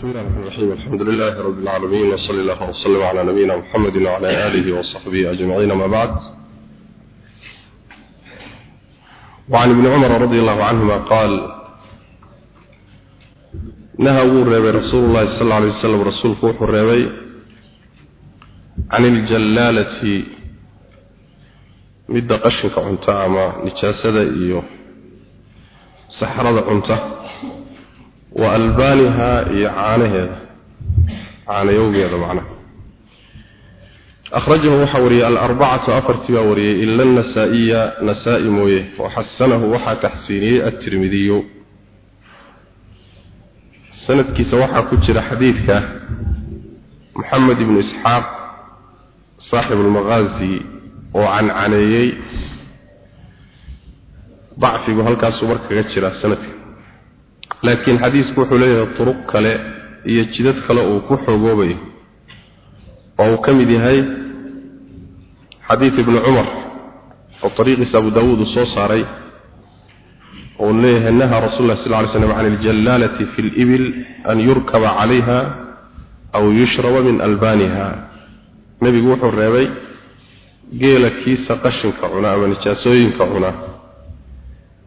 bismi illahi raxmaan raxiim alxamdu lilaahi rabbi alcaalamiin wsali allahuma wasalim calaa nabiyina muxamedi wacala aalihi wasaxbihi ajmaciin ama bacd wacan ibni cumara radi allahu canhuma qaal naha wuu reebay rasuulu llahi sal lla lay wasalam rasuulku wuxuu reebay can iljallaalati midda qashinka cunta ama nijaasada iyo saxrada cunta wa albaanihaa iyo caanaheeda. Caanayowgeeda macnaha akhrajahu waxaa wariyey alarbacatu afartii baa wariyey ila anasaa'iya nasaa-i mooye. Waxasanahu waxaa taxsiiniyey atirmidiyu sanadkiisa waxaa ku jira xadiidka moxamed ibnu isxaaq saaxibu almaqaazi oo cancaneeyey. Dacfigu halkaasuu markaga jira sanadka laakiin xadiisku wuxuu leeyahay turuq kale iyo jidad kale uu ku xogoobayo oo uu ka mid yahay xadiid ibni cumar oo ariiqiisa abu daawuud uu soo saaray oo leeyahay nahaa rasul lah sal ly slam can aljalaalati fi libil an yurkaba calayha aw yushraba min albaaniha. Nebigu wuxuu reebay geela kiisa qashinka cuna ama nijaasooyinka cuna.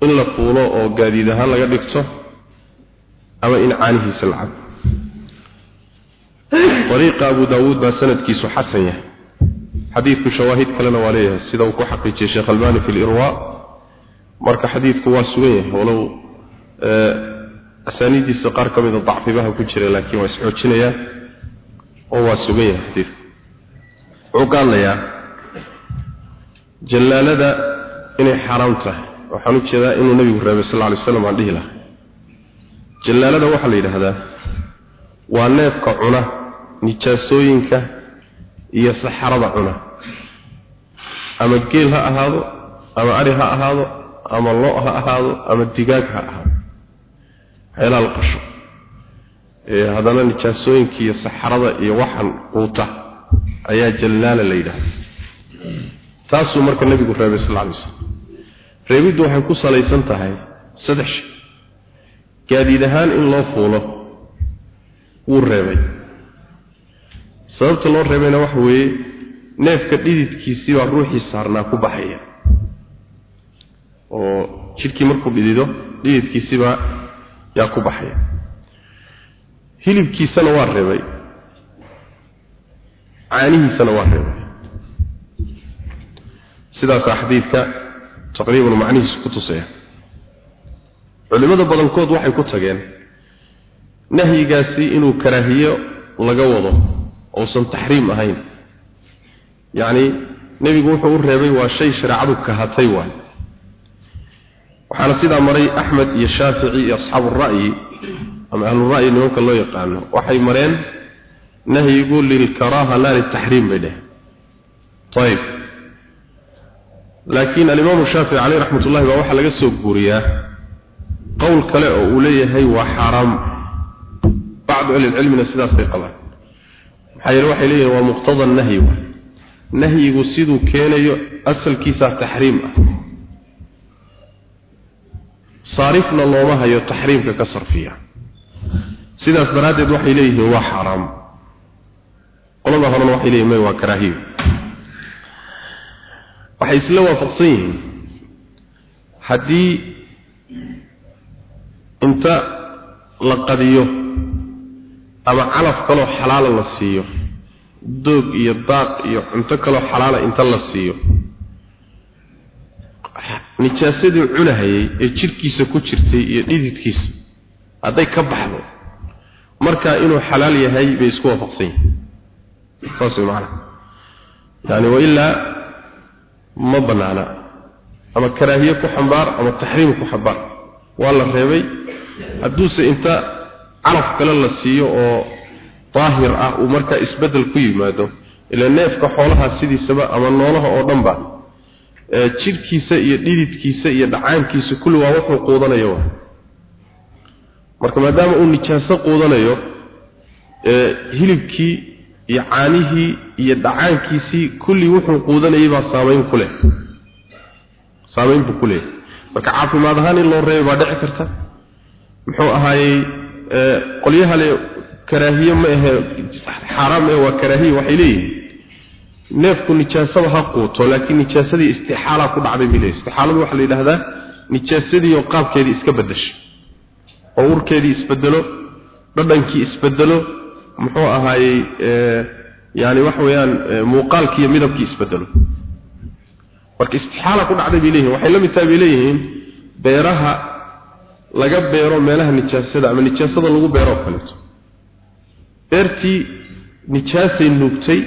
In la fuulo oo gaadiid ahaan laga dhigto ama in caanihiisa la cabo daawuud baa sanadkiisu xasan yahay. Xadiidku shawaahid kalena waa leeyahay sida uu ku xaqiijiyey sheekh albani fi lirwa marka xadiidku waa sugan yahay walow asaaniiddiisa qaar ka mida dacfibaha ku jira laakiin waa isxoojinayaan oo waa sugan yahay xadiidku. Wuxuu hadlayaa jallaalada inay xaaraam tahay. Waxaan u jeedaa inuu nabigu reebay sal lla alay waslam aan dhihi laha jallaalada waxaa la yidhaahdaa waa neefka cuna nijaasooyinka iyo saxarada cuna. Ama geel ha ahaado ama ari ha ahaado ama lo' ha ahaado ama digaag ha ahaado. Waxyaalaha la qasho haddana nijaasooyinka iyo saxarada iyo waxan quuta ayaa jallaala la yidhahda taasuu marka nebigu reebay sal lla alay slam reebiddu waxay ku salaysan tahay saddex shay gaadiid ahaan in loo fuulo wuu reebay. Sababta loo reebayna waxa weeye neefka dhididkiisii baa ruuxii saarnaa ku baxaya. Oo jidhkii markuu dhidido dhididkiisibaa yaa ku baxaya. Hilibkiisana waa reebay. Caanihiisana waa reebay. Sidaasaa xadiidka taqriiban macnihiisu ku tusaya culimada badankood waxay ku tageen nahyigaasi inuu karaahiyo laga wado uusan taxriim ahayn. Yacni nebigu wuxuu u reebay waa shay shareecadu kahatay waay. Waxaana sidaa maray axmed iyo shaafici iyo asxaabu ra'yi ama ahlura'yi nimanka loo yaqaano. Waxay mareen nahyigu lilkaraaha laa liltaxriim bay dheh ayib laakiin alimaamu shaafici caleyh raxmat ullahi baa waxaa laga soo guuriyaa qowl kale oo uu leeyahay waa xaaraam. Bacdu ahlilcilmina sidaasay qabaan. Maxaa yeele waxay leeyihiin waa muqtada nahyi nahyigu siduu keenayo asalkiisaa taxriim ah. Saarifna looma hayo taxriimka ka sarfiya. Sidaas daraaddeed waxay leeyihiin waa xaaraam. Qolada horena waxay leeyihiin may waa karaahiyo waxay isla waafaqsan yihiin. Haddii inta la qadiyo ama calaf kaloo xalaala la siiyo doog iyo daaq iyo cunto kaloo xalaala inta la siiyo. Nijaasadii cunahayay ee jidhkiisa ku jirtay iyo dhididkiisa hadday ka baxdo markaa inuu xalaal yahay bay isku waafaqsan yihiin saas way macana yani wailaa ma banaana ama karaahiye ku xambaar ama taxriim ku xambaar. Waa la reebay hadduuse inta calaf kale la siiyo oo daahir ah uu markaa isbeddel ku yimaado ila neefka xoolaha sidiisaba ama noolaha oo dhanba jidhkiisa iyo dhididkiisa iyo dhacaankiisa kulli waa wuxuu quudanayo wa marka maadaama uu nijaaso quudanayo hilibkii iyo caanihii iyo dhacaankiisii kulli wuxuu quudanayay baa saamayn ku leh. Saamayn buu ku leeyahay marka caafimaad ahaan in loo reebay baa dhici karta muxuu ahaayey qolyaha le karaahiye ma ahe xaaraam ee waa karaahiye waxay leeyihiin. Neefku nijaasada ha quuto laakiin nijaasadii istixaala ku dhacday bay leeyihiin istixaaladu waxaa la yidhahdaa nijaasadii oo qaabkeedii iska bedeshay oo urkeedii isbedelo dhadhankii isbedelo muxuu ahaayey yani waxa weeyaan muuqaalkii iyo midabkii isbedelo marka istixaala ku dhacday bay leeyihiin waxay la mid tahay bay leeyihiin beeraha laga beero meelaha nijaasada ama nijaasada lagu beero kaleeto beertii nijaasay nuugtay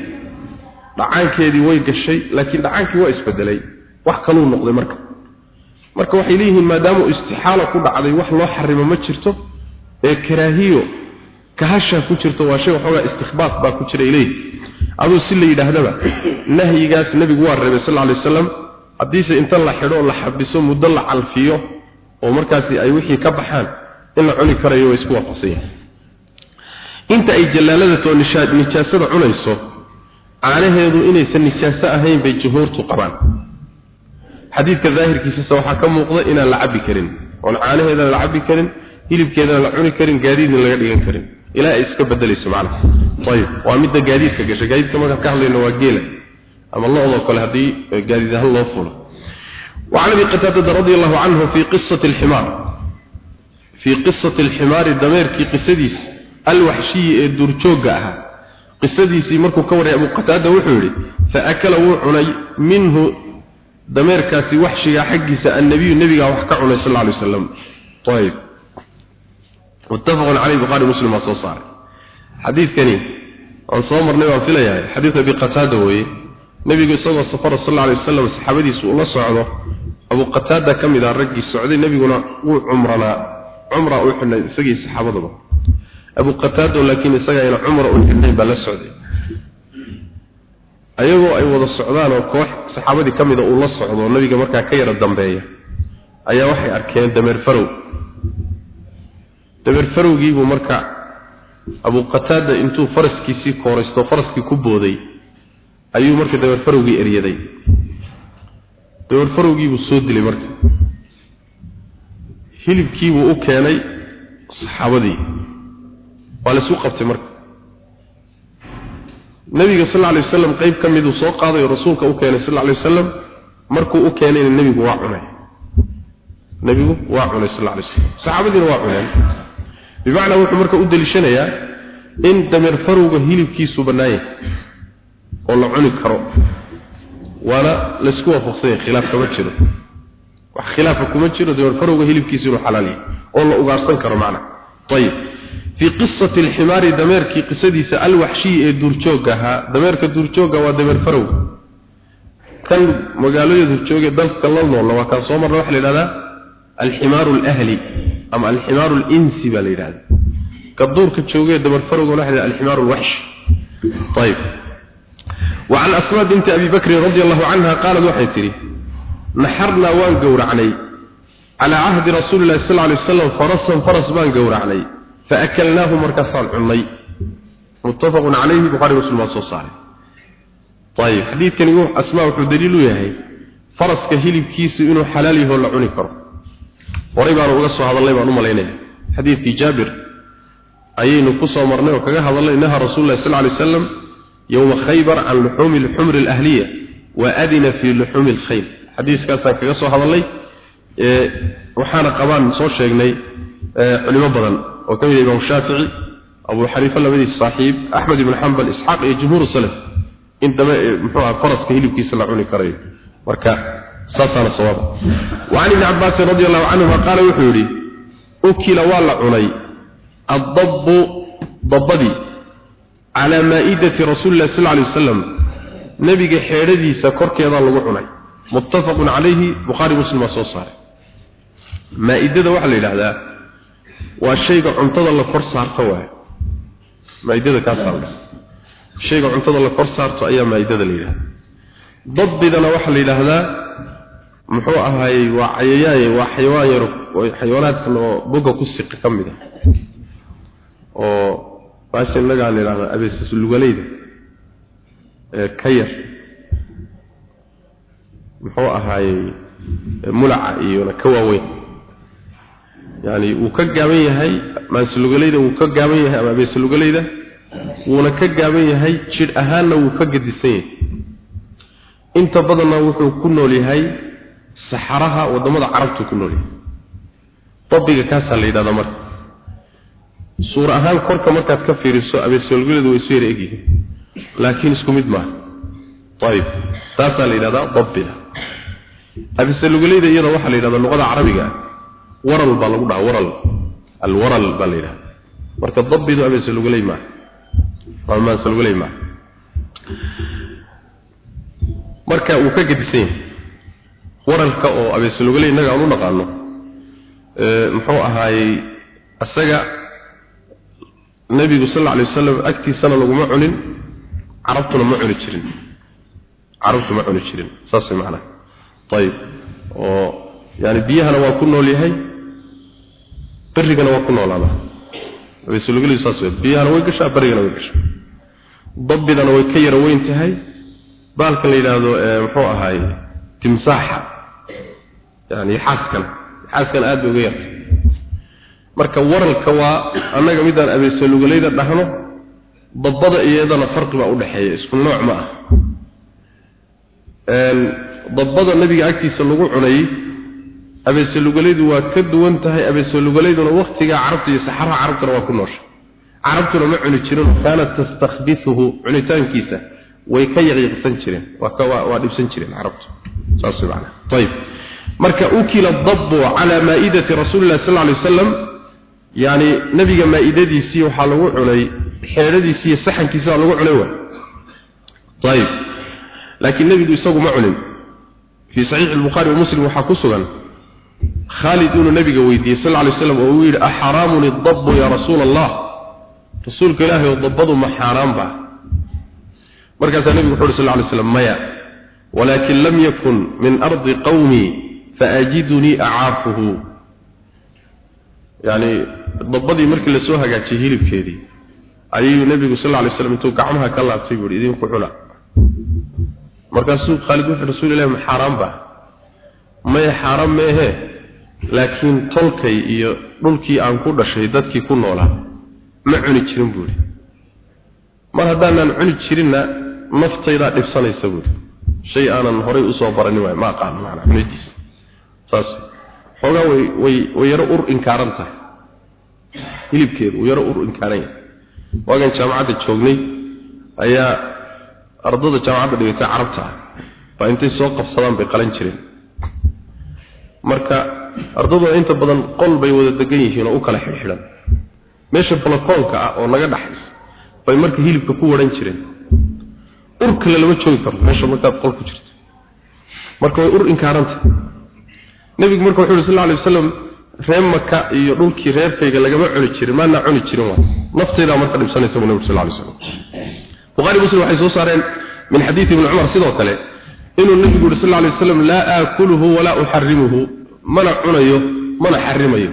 dhacaankeedii way gashay laakiin dhacaankii waa isbedelay. Wax kaluu noqday marka. Marka waxay leeyihiin maadaama istixaala ku dhacday wax loo xarimo ma jirto ee karaahiyo kahasha ku jirto waa shay waxoogaa istikhbaaf baa ku jira ilayhi aduu si la yidhaahdaba nahyigaas nebigu waa reebay sal alay wasalam haddiise inta la xidho la xabiso muddo la calfiyo oo markaasi ay wixii ka baxaan in la cuni karayo way isku waafaqsan yahay. Inta ay jallaaladato nijaasada cunayso caanaheedu inaysan nijaaso ahayn bay jumhuurtu qabaan. Xadiidka daahirkiisase waxaa ka muuqda inaan la cabbi karin oon caanaheedana la cabbi karin hilibkeedana la cuni karin gaadiidna laga dhigan karin. Ilaa ay iska bedelayso macnaha. Ayib waa midda gaadiidka gasha. Gaadiidka markaan ka hadlayno waa geela. Ama lo-doo kale haddii gaadiid ahaan loo fulo وعن ابي قتاده رضي الله عنه في قصه الحمار في قصه الحمار دمير كي قصديس الوحشي الدرجوغا اها قصديسي markuu ka waray abu qatada wuxuu yiri fa akala wuu cunay minhu dameerkaasi waxshiga xaqiisa annabi nabiga wax ka cunay sallallahu alayhi wasallam طيب متفق عليه البخاري ومسلم وصار حديث كني عن صومر نبي فيليا حديث ابي قتاده وي nabigu isagoo safar sallallahu alayhi wasallam saxaabadiisu ula socdo. Abu qataada kamida ragii socday nabiguna wuu umrana umra uu xidhnay isagii saxaabadaba abu qataada laakiin isaga ina umra uu xidhnay baa la socday. Ayagoo ay wada socdaan oo koox saxaabadii kamida uu la socdo nabiga markaa ka yara dambeeya ayaa waxay arkeen dameer farow. Dameer farowgii buu marka abu qataada intuu faraskiisii kooraysto faraskii ku booday ayuu marka dabar farowgii eryaday dabar farowgii buu soo dilay marka. Hilibkii buu u keenay saxaabadii. Waa la isku qabtay marka. Nabiga sal alay wasalam qayb ka miduu soo qaaday oo rasuulka u keenay sal alay wasalam markuu u keenayna nebigu waa cunay. Nebigu waa cunay sal alay wasalam saxaabadiina waa cuneen. Bimacnaa wuxuu marka u deliishanayaa in dameer farowga hilibkiisu bannaan yahay oo la cuni karo waana la isku waafaqsanya khilaaf kama jiro. Wax khilaafa kuma jiro dabarfarowga hilibkiisa inuu xalaal yahay oo la ugaarsan karo macna. Ayib fii qisati alximaari dameerkii qisadiisa alwaxshiyi ee duurjoogga ahaa dameerka duurjooga waa dameerfarowga kan magaalada duurjooge dalka la noolla waa kaan soo marna waxa la yidhahdaa alximaaru alahli ama alximaaru alinsi baa la yidhahda ka duurka joogee dameerfarowga waxa la yidhahda alximaaru alwaxshi ayib وعن أسماء بنت أبي بكر رضي الله عنها قالت وحيتري نحرنا وان قور علي على عهد رسول الله صلى الله عليه وسلم فرسا فرس بان قور علي فأكلناه مركصان عني متفق عليه بخاري ومسلم وصوصاري طيب حديث كان يقول أسماء دليل ياهي فرس كهيلب كيس إنه حلالي هو لعني كرم وريبا رغصوا هذا الله يبقى نمالينه حديث في جابر أيين قصة ومرناه وكذا هذا الله إنها رسول الله صلى الله عليه وسلم يوم خيبر عن لحوم الحمر الأهلية وأذن في لحوم الخيل حديث كان كقصة هذا الله إيه وحانا قبان صور شيقني إيه علماء بدن وكان الإمام الشافعي أبو حنيفة لبدي الصاحب أحمد بن حنبل إسحاق جمهور السلف عندما محوها فرس كهيلو كيس لعوني كريم مركا ساسانا صواب وعن ابن عباس رضي الله عنهما قال وحوري أكل والله عني الضب ضبدي calaa maa-idati rasuulilah sal lay wasalam nebiga xeedhadiisa korkeedaa lagu cunay. Muttafaqun calayhi bukhaari muslim baa soo saaray. Maa-idada waxaa la yidhahdaa waa shayga cuntada la kor saarto waay maaidada kaasaaldha shayga cuntada la kor saarto ayaa maaidada la yidhahdaa dabbidana waxaa la yidhaahdaa muxuu ahaayey waa cayayaaye waa xayawaan yaro xayawaanaadkan oo boga ku siqa ka mid ah baashan laga yiraahdaa abeesas lugaleyda ee ka yar muxuu ahaayay mulaca iyo ka waaweyn. Yani uu ka gaaban yahay maansalugalayda wuu ka gaaban yahay ama abeesalugalayda wuuna ka gaaban yahay jidh ahaanna wuu ka gadisan yahay. Inta badanna wuxuu ku nool yahay saxaraha waddamada carabtu ku nool yahay. Dabiga kaasaa la yidhahdaa marka suur ahaan korka markaad ka fiiriso abeesalugalaydu way isu yara egyihiin laakiin isku mid maaha. Ayib taasaa la yidhahdaa dabiga abeesalugalayda iyada waxaa la yidhahdaa luqada carabiga waral baa lagu dhaha waral. Alwaral baa la yidhahda marka dabidu abeesalugulay maaha. Waa maansalugulay maaha. Marka uu ka gedisan yahay waralka oo abeesalugulay innaga aan u naqaano muxuu ahaayey isaga nebigu sal alay wasalam agtiisana laguma cunin carabtuna ma cuni jirin. Carabtu ma cuni jirin saas way ayib oo yani biyahana waa ku nool yahay barigana waa ku noolaada abeesalugulay saas wey biyahana way gashaa barigana way gashaa. Dabidana way ka yara weyn tahay. Baalkan la yidhaahdo muxuu ahaaye timsaaxa. Yani xaaskan xaaskan aad uga yartay marka waralka waa annaga midaan abeesalugalayda dhahno dabbada iyadana farqi baa udhaxeeya isku nooc ma ah dabbada nabiga agtiisa lagu cunayey abeesalugalaydu waa ka duwan tahay abeesalugalayduna waktigaa carabta iyo saxaraha carabtuna waa ku noosha. Carabtuna ma cuni jirin kaanat tastakbisuhu cunitaankiisa way ka yaqiiqsan jireen waa dhibsan jireen carabtu. Saas macna. Ayib marka ukila dabbu cala maa'idati rasuulillahi sal alay wasalam yani nabiga maa'idadiisii waxaa lagu cunay xeedhadiisii iyo saxankiisi baa lagu cunay wa ayib laakiin nebigu isagu ma cunin. Fii saxiixi albukhaari wa muslim waxaa ku sugan khaalid inuu nabiga weydiiyey sal alay wasalam oo uu yidhi axaraamun idabbu ya rasuula allah rasuulka ilaahay oo dabbadu ma xaaraan ba. Markaasaa nebigu wuxu uhi sal lay slam maya walaakin lam yakun min ardi qawmii faajidunii acaafuhu yani dabbadii markii la soo hagaajiyey hilibkeedii ayuu nebigu sal lay slam intuu gacmaha ka laabtay buu idinku cuna. Markaasuu khaalid wuxuu rasuul ilahi xaaraan ba? Maya xaaraan meehe laakiin tolkay iyo dhulkii aan ku dhashay dadkii ku noolaa ma cuni jirin buuhi mar haddaanaan cuni jirinna naftaydaa dhibsanaysa buuhi shay aanan horay u soo baranin waay ma aqaan maanaa cunidiisa saas xoogaa way way yaro ur inkaaran tahay. Hilibkeedu yaro ur inkaaran yahay. Waagan jaamacadda joognay ayaa ardada jaamacadda dhigatay carabta. Ah baa intay soo qabsadaan bay qalan jireen. Marka ardaduna inta badan qol bay wada degan yihiin oo u kala xidhxidhan. Meesha balakoonka ah oo naga dhaxaysa bay marka hilibka ku waran jireen. Ur kale lama joogi karo meesha markaad qol ku jirto. Marka way ur inkaaranta nebigu marka wuxuu yidhi sal alay wasalam reer maka iyo dhulkii reerkayga lagama cuni jirin maana cuni jirin waa naftaydaa marka dhibsanaysa buu nebigu sal alay wasalam bukhari muslim waxay soo saareen min xadiidi ibni cumar sidoo kale inuu nebigu yidhi sal alay wasalam laa aakuluhu walaa uxarimuhu mana cunayo mana xarimayo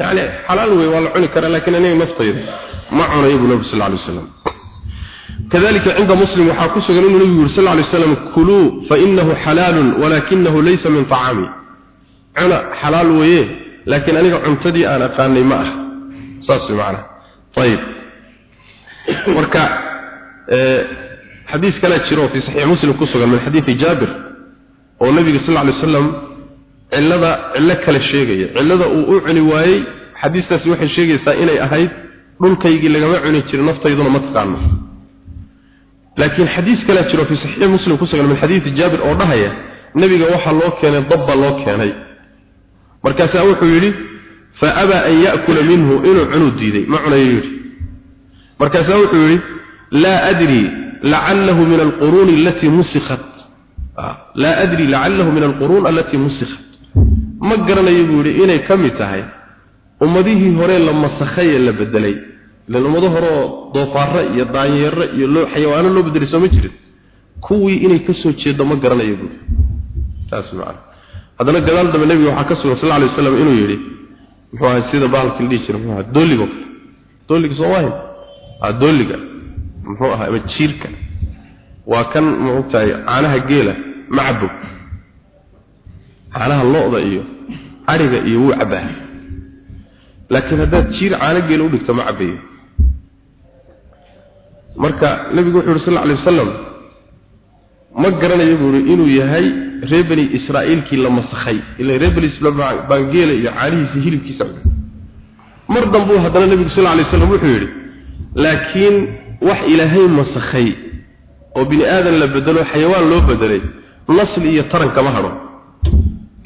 yani xalaal wey waa la cuni karaa laakiin aniga naftayda ma cunayo nebigu sal alay wasalam كذلك عند مسلم وحاكو سغن النبي صلى الله عليه وسلم كلوا فإنه حلال ولكنه ليس من طعامي أنا حلال ويه لكن أنا عنتدي أنا قاني معه صاصي معنا طيب وركع أه حديث كان تشيرو في صحيح مسلم كسغن من حديث جابر والنبي صلى الله عليه وسلم علada cilla kala sheegaya cillada uu u cuni waayey xadiistaasi waxay sheegaysaa inay ahayd dhulkaygii lagama cuni jirin naftayduna ma taqaano laakiin xadiis kale jiro fi sahih muslim ku sugan min xadiis jaabir oo dhahaya nabiga waxa loo keenay dabba loo keenay. Markaas wuxuu yiri fa aba an yaakula minhu inuu cunu diiday ma cunayo yiri markaas wuxuu yiri la adri la'allahu min alqurun allati musikhat. La adri la'allahu min alqurun allati musikhat. Ma garanayo buu yiri inay ka mid tahay ummadihii hore la masakhay la bedelay ilan ummado hore oo doofaarre iyo daanyeerre iyo loo xayawaano loo bedelay soo ma jirin. Kuwii inay ka soo jeedo ma garanayo buuri taas macana haddana gadaal dambe nebiga waxaa ka sugan sal lla alay wasalam inuu yidhi muxuu ahay sida baalki la dhihi jira muxuu ahay dooligo dooliga soo waahin a dooliga. Muxuu ahay ama jiirka waa kan muxuu caanaha geela ma cabo caanaha lo-da iyo ariga iyo wuu cabaa laakiin haddaad jiir caano geel u dhigto ma cabayo marka nabigu wuxuu sal alay wasalam ma garanayo buu yidhi inuu yahay reer bani israa'iilkii la masakhay. Ila reer bani baan geela iyo caanihiisa hilibkiisa. Mar dambuu haddana nabigu sal alay wasalam wuxuu yidhi laakiin wax ilaahay masakhay oo bini aadan la bedelo xayawaan loo bedelay nasli iyo taran kama hadho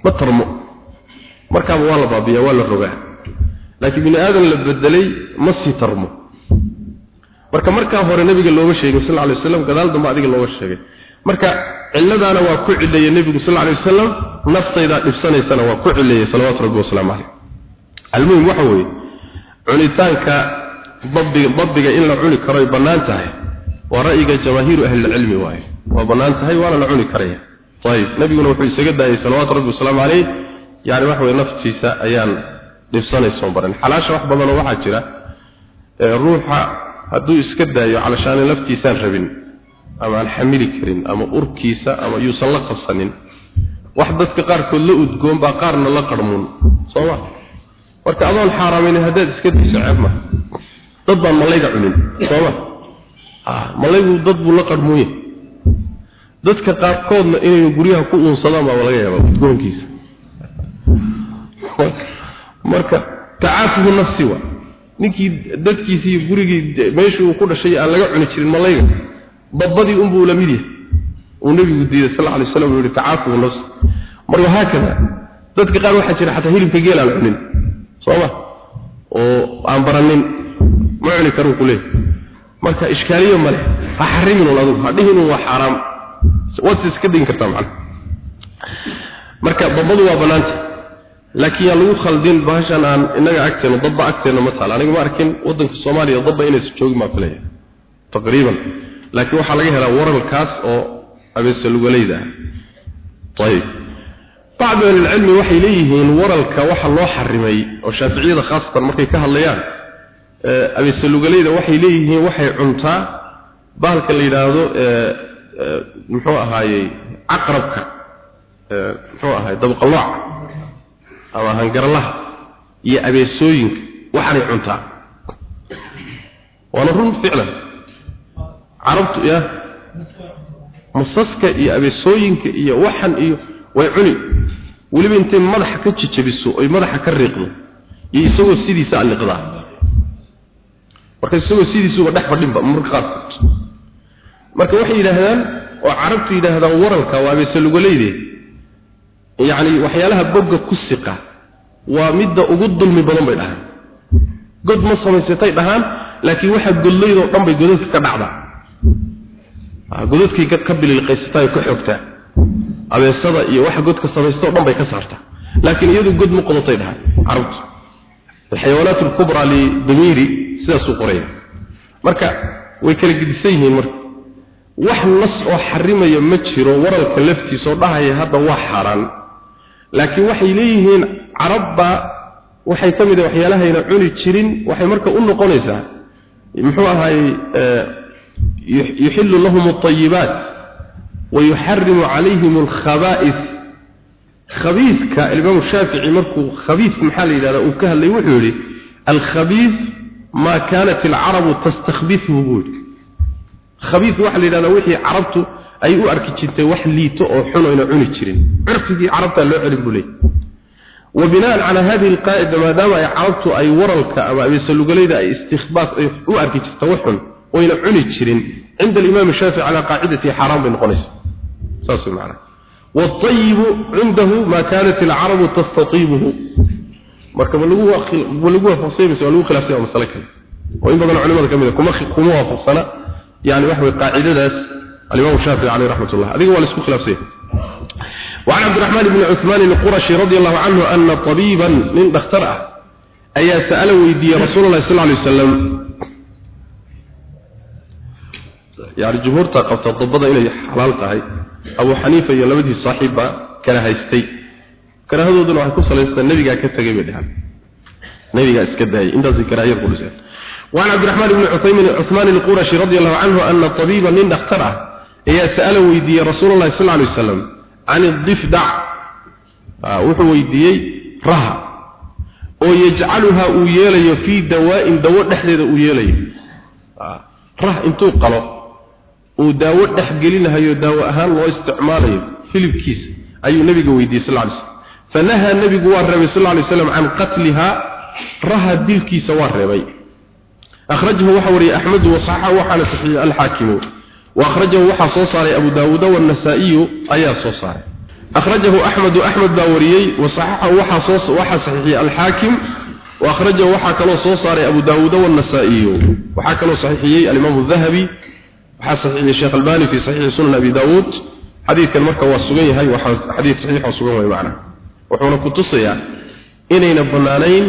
ma tarmo. Markaaba waa la baabiyaa waa la rogaa. Laakiin bini aadan la bedelay ma sii tarmo marka markaa hore nabiga looma sheegin sal alay wasalam gadaal dambe adiga looga sheegay. Marka ciladaana waa ku cileeyey nebigu sal alay wasalam naftaydaa dhibsanaysana waa ku salawaatu rabbi wasalaamu caleyh almuhim waxa weeye cunitaanka dabbiga dabbiga in la cuni karo ay bannaan tahay waa ra'yiga jamaahiiru ahlilcilmi waaye. Waa bannaan tahay waana la cuni karaya. Ayib nabiguna wuxuu isaga daayey salawaatu rabbi wasalaamu caleyh yani waxa weye naftiisa ayaan dhibsanaysoon baran. Xalaasha wax badanoo waxaa jira ruuxa hadduu iska daayo calashaani laftiisaan rabin ama aan xamili karin ama urkiisa ama yuusan la qabsanin wax dadka qaarkood la udgoon baa qaarna la qarmuun. Sooma marka adoon xaaraamaynin haddaad iska dayso ceeb maha dad baan malayga cunin. Sooma malaygu dad buu la qarmuuye dadka qaarkoodna inay guryaha ku uunsadaan baa laga yaabaa udgoonkiisa. Marka tacaafuhu nafsi wa ninkii dadkiisii gurigii meeshii uu ku dhashay aan laga cuni jirin malayga babbadii unbuu la mid yahay. Uu nabigu diiday sal alay wasallam uu yihi tacaafuhu nafsi. Marka haakada dadka qaar waxaa jira xataa hilibka geel aan cunin. Sooma? Oo aan baranin. Ma cuni karuu ku leeyahy marka ishkaaliyo male ha xarimin un adugu ha dhihin un waa xaaraam. Waad iska dhigin kartaa macna. Marka babbadu waa bannaanta laakiin yaa lagu khaldin bahashan aan inaga agteeno dabba agteena ma taal. Aniga ma arkin waddanka soomaaliya dabba inaysa joogin baa filaya taqriiban. Laakiin waxaa laga helaa waralkaas oo abeesa lugalayda ah ayib bacdu ahlilcilmi waxay leeyihiin waralka waxa loo xarimay oo shaaficiyada khaasatan markay ka hadlayaan abeesa lugalayda waxay leeyihiin waxay cuntaa bahalka la yidhaahdo muxuu ahaayey caqrabka muxuu ahaay dabqalooca ama hangarlaha iyo abeesooyinka waxaanay cuntaa. Waana run ficlan carabtu ya masaska iyo abeesooyinka iyo waxan iyo way cuni. Weliba intay madaxa ka jijabiso oy madaxa ka riiqdo iyo isagoo sidiisa alliqdaa marka isagoo sidiisuba dhex fadhinba marka qaarkood marka waxay yidhaahdaan oo carabtu yidhaahdaan waralka waa abeese lugaleyde yacni waxyaalaha bogga ku siqa waa midda ugu dulmi badan bay dhahaan. God ma samaysatay dhahaan laakiin waxa godlaydoo dhan bay godadka ka dhacdaa. Godadkay ka bililqaysataa ay ka abeesada iyo waxa godka samaystoo dhan bay ka saartaa. Laakiin iyadu god ma qodatay dhahaan carabtu alxayawaanaat alkubraa lidamiiri sidaasuu qoraya. Marka way kala gedisan yihiin marka. Wax nas oo xarimaya ma jiro waralka laftiisa oo dhahaya hadda waa xaaraan. Laakiin waxay leeyihiin carabba waxay ka mid ah waxyaalahayna cuni jirin waxay marka u noqonaysaa. Muxuu ahaayey yuxillu lahum alطayibaat wa yuxarimu calayhim alkhabaa'is khabiiska alimaamu shaafici markuu khabiis maxaa la yidhahda uu ka hadlay wuxuu yidhi alkhabiis maa kaanat alcarabu tastakhbisuhu buu yidhi. Khabiis waxaa la yidhahdaa wixii carabtu ay u arki jirtay wax liito oo xun ayna cuni jirin. Cirfigii carabta loo celin buu leeyahy وبناء على هذه القاعدة ما دام أي عربت أي ورلك أما أبي سلوغليد أي استخباط أي أركي تتوحن وإن عني تشرين عند الإمام الشافعي على قاعدة حرام بن قنس ساسي معنا والطيب عنده ما كانت العرب تستطيبه مركب ولقوها فصيل بس ولقوها خلاف سيئة مسألة وإن بدنا علماء كمية كموها فصنا يعني وحوي قاعدة داس الإمام الشافعي عليه رحمة الله هذه هو الاسم خلاف سيئة وعن عبد الرحمن بن عثمان القرشي رضي الله عنه أن طبيبا من دخترة أي سأل ويدي رسول الله صلى الله عليه وسلم يعني جمهور قبط الضبضة إلي حلال تهي أبو حنيفة يلمده صاحبة كان هايستي كان هذا دون واحد كسر ليس النبي قاعد كتغي بدها النبي قاعد اسكدها إن ذكر أي يقول وعن عبد الرحمن بن عثيمين عثمان القرشي رضي الله عنه أن طبيبا من دخترة أي سأل ويدي رسول الله صلى الله عليه وسلم an difdac wuxuu weydiiyey raha. oo yajcaluhaa uu yeelayo fii dawaa'in dawo dhexdeeda uu yeelayo. Rah intuu qalo uu daawo dhex gelinahayo daawo ahaan loo isticmaalayo hilibkiisa ayuu nabiga weydiiyey sal lay slm fanahaa nebigu waa reebay sal lay slam can qatliha raha dilkiisa waa reebay. Akhrajahu waxa wariyey axmedu wasaxa waxaana saxiixiyey alxaakimu. واخرجه waxa soo saaray Abu Daawud wa An-Nasa'i ayaa soo saaray akhrajahu Ahmad Ahmad baa wariyay wasaxahu waxa soo waxa saxiixiyay Al-Hakim واخرجه waxa kale soo saaray Abu Daawud wa An-Nasa'i waxa kale saxiixiyay Al-Imam Adh-Dhahabi waxa saxiixiyay Sheikh Albani fi Sahih Sunan Abi Daawud xadiidkan marka waa sugan yahay waxa xadiid saxiix oo sugan way macna wuxuuna ku tusayaa inayna banaanayn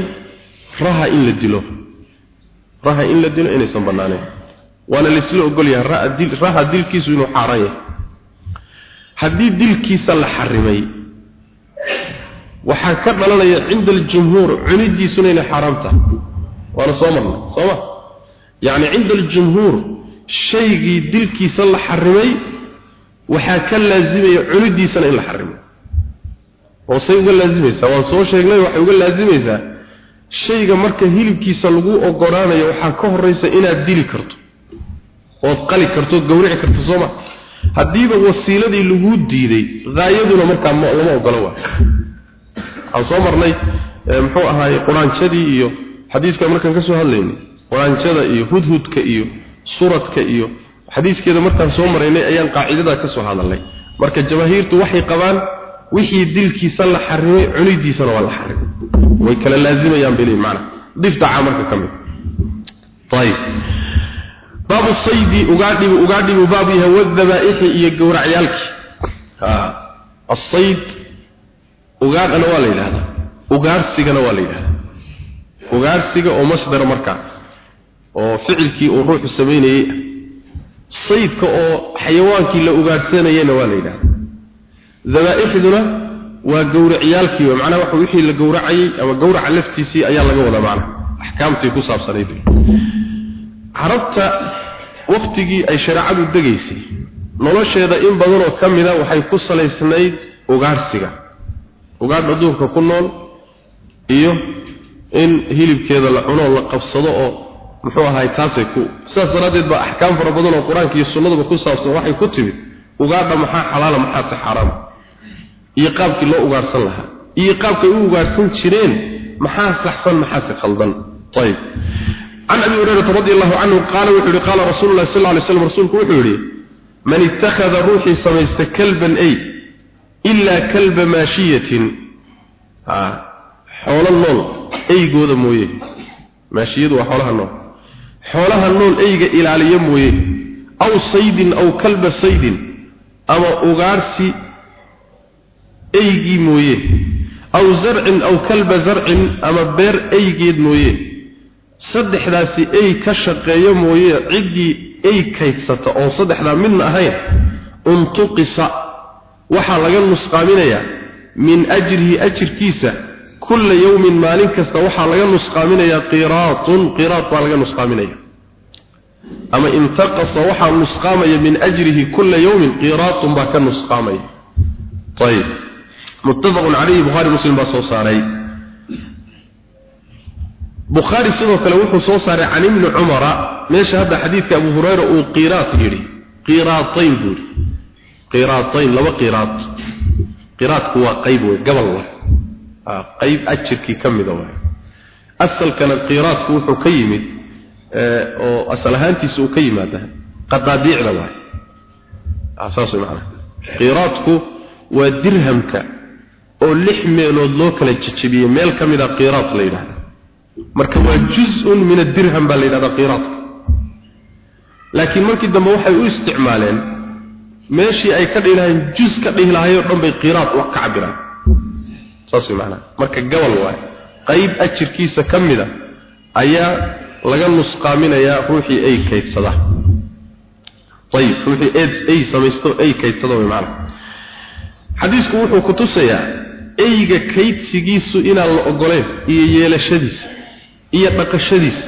raha in la dilo raha waana laisla ogol yahay raha dilkiisu inuu xaaraan yahay haddii dilkiisa la xarimay waxaa ka dhalanaya cinda aljumhuur cunidiisuna inay xaaraam tahay. Waana soo marnay sooma yacni cinda aljumhuur shaygii dilkiisa la xarimay waxaa ka laazimaya cunidiisana in la xarimay. Oo say uga laazimaysaa waan soo sheegnay waxay uga laazimaysaa shayga marka hilibkiisa lagu ogoraanayo waxaa ka horeysa inaad dili karto ood qali karto gowrici karto sooma haddiiba wasiiladii lagu diiday haayaduna markaa lama ogolo waa waxaan soo marnay muxuu ahaay quraanjadii iyo xadiiska markaan ka soo hadlaynay quraanjada iyo hudhudka iyo suradka iyo xadiiskeeda markaan soo maraynay ayaan qaacidada ka soo hadalnay marka jamaahiirtu waxay qabaan wixii dilkiisa la xarimay cunidiisana waa la xarimay way kala laazimayaan bilay macna diftaca marka kamid طيب باب الصيد ugaadhi ugaadhi baab yahay wadabaaixi iyo gowracyaalki ha الصيد ugaadhana waa la yiraahdaa ugaarsigana waa la yiraahdaa ugaarsiga oo masdar marka oo ficilkii uu ruuxu sameeyay saydka oo xayawaankii la ugaadsanayna waa la yiraahdaa dabaaixduna waa gowracyaalkii macnaha waxa wixii la gowracayay ama gowraca laftiisii ayaa laga wadaa macnaha axkaamtii ku saabsanayd carabta waqtigii ay shareecadu degaysay. Nolosheeda in badan oo ka mida waxay ku salaysnayd ugaarsiga ugaadha duurka ku nool iyo in hilibkeeda la cuno la qabsado oo muxuu ahaay taasay ku sidaas daraaddeed baa axkaam fara badan oo qur'aanka iyo sunnadaba ku saabsan waxay ku timid ugaadha maxaa xalaala maxaase xaaraama iyo qaabkii loo ugaarsan lahaa. Iyo qaabkay u ugaarsan jireen maxaa saxsan maxaase khaldan? Ayib عن أبي هريرة رضي الله عنه قال وحوري قال رسول الله صلى الله عليه وسلم رسولك وحوري من اتخذ روحي سميست كلبا أي إلا كلب ماشية آه. حول النول أي قوة مويه ماشية وحولها النول حولها النول أي إلى علي مويه أو صيد أو كلب صيد أما أغارسي أي مويه أو زرع أو كلب زرع أما بير أي قيد مويه saddexdaasi ay ka shaqeeyo mooye ciddii ay kaydsato oo saddexdaa midna ahayn untuqisa. Waxaa laga nusqaaminayaa min ajrihi ajirkiisa kulla yawmin maalin kasta waxaa laga nusqaaminayaa qiraatun qiraat baa laga nusqaaminaya. Ama intaqasa waxaa nusqaamaya min ajrihi kulla yawmin qiraatun baa ka nusqaamaya. Ayib muttafaqun calayhi bukhaari muslim baa soo saaray bukhaari sidoo kale wuxuu soo saaray can ibni cumara meesha hadda xadiidka abu hurayra uu qiraat yidhi. Qiraatayn buu yidhi. Qiraatayn laba qiraat. Qiraatku waa qayb wey gabal wa qayb ajirkii ka mida waay. Asalkana qiraatku wuxuu ka yimid oo asal ahaantiisa uu ka yimaada qadaadiicda waay. Saas way macana qiraatku waa dirhamka oo lix meelood loo kala jejebiyey meel ka mid a qiraat la yidhahda marka waa juz'un min ad-dirham baa la yidhahdaa qiraadka. Laakiin markii dambe waxay u isticmaaleen meeshii ay ka dhihi lahayn juz ka dhihi lahaayoo dhan bay qiraad wax ka cabiraan saas way macnaha marka gabal waay qayb ajirkiisa ka mida ayaa laga nusqaaminayaa ruuxii ay kaydsada. Ruuxii eed ay samaysto ay kaydsada way macnaha xadiisku wuxuu ku tusayaa eyga kaydsigiisu inaan la ogoleen iyo yeelashadiisa iyo dhaqashadiisa.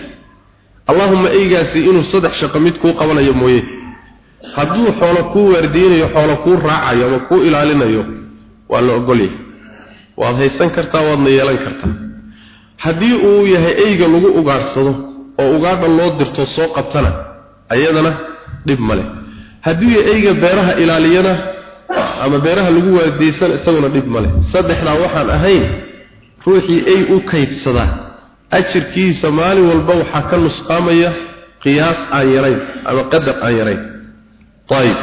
Allahuma eygaasi inuu saddex shaqo mid kuu qabanayo mooye. Hadduu xoolo kuu waardiynayo xoolo kuu raacayo ama kuu ilaalinayo waa la ogolyahay waad haysan kartaa waadna yeelan kartaa. Haddii uu yahay eyga lagu ugaadhsado oo ugaadha loo dirto soo qabtana ayadana dhib male haddii yahay eyga beeraha ilaaliyana ama beeraha lagu waardiysana isaguna dhib male saddexdaa waxaan ahayn ruuxii ey u kaydsadaa ajirkiisa maalin walba waxaa ka nusqaamaya qiyaas aan yarayn ama qadar aan yarayn. Ayib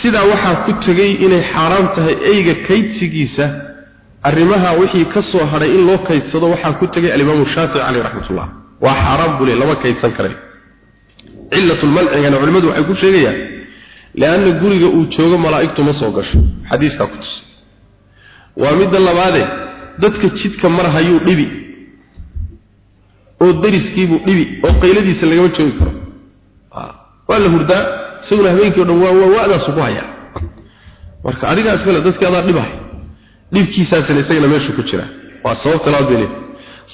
sidaa waxaa ku tegey inay xaaraam tahay eyga kaydsigiisa arrimaha wixii ka soo hadhay in loo kaydsado waxaa ku tegay alimaamu shaafici caleyh raxmatullah. Waa xaaraam buu le lama kaydsan karay cilatulmancigana culimmadu waxay ku sheegayaan lianna guriga uu joogo malaa'igtu ma soo gasho. Xadiiskaa ku tusay waa midda labaade dadka jidka mar hayuu dhibi oo dariskiibuu dhibi oo qayladiisa lagama joogi karo. Waa la hurdaa isaguna habeenkii o dhan waa wa'daasu ku hayaa. Marka adigaa iskale dadkii adaa dhibahay. Dhibkiisaasina isagana meeshu ku jira. Waa sababta labaad bay leeyihiin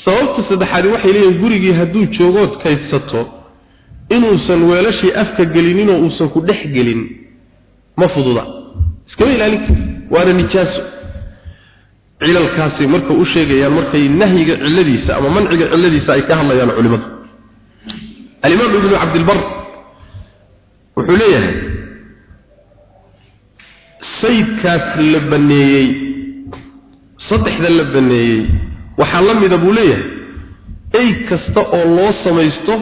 sababta saddexaadi waxay leeyihiin gurigii hadduu joogood kaydsato inuusan weelashii afka gelinin oo uusan ku dhex gelin ma fududa. Iskama ilaalin kari waana nijaaso cilalkaasi marka u sheegayaan markay nahyiga ciladiisa ama manciga ciladiisa ay ka hadlayaan culimadu. Alimaam ibnu cabdilbar wuxuu leeyahay saydkaas la baneeyey saddexda la baneeyey waxaa la mida buu leeyahay ey kasta oo loo samaysto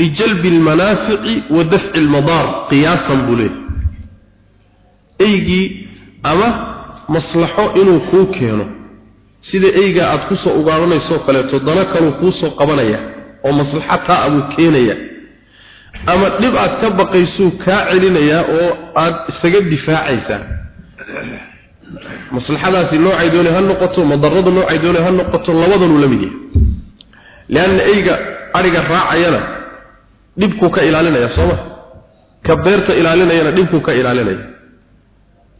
lijalbi almanaafici wa dafci almadaar qiyaasan buu leeyahay. Eygii ama maslaxo inuu kuu keeno sida eyga aad ku soo ugaaranaysoo kaleeto dana kaluu kuu soo qabanaya oo maslaxa taa abuu keenaya ama dhib aad ka baqaysuu kaa celinayaa oo aad isaga difaacaysaa maslaxadaasi noocay doonay ha noqoto madarada noocay doonay ha noqoto labadanuu la mid yahay. Leanna eyga adhiga raacayana dhibkuu ka ilaalinaya sooma ka beerta ilaalinayana dhibkuu ka ilaalinaya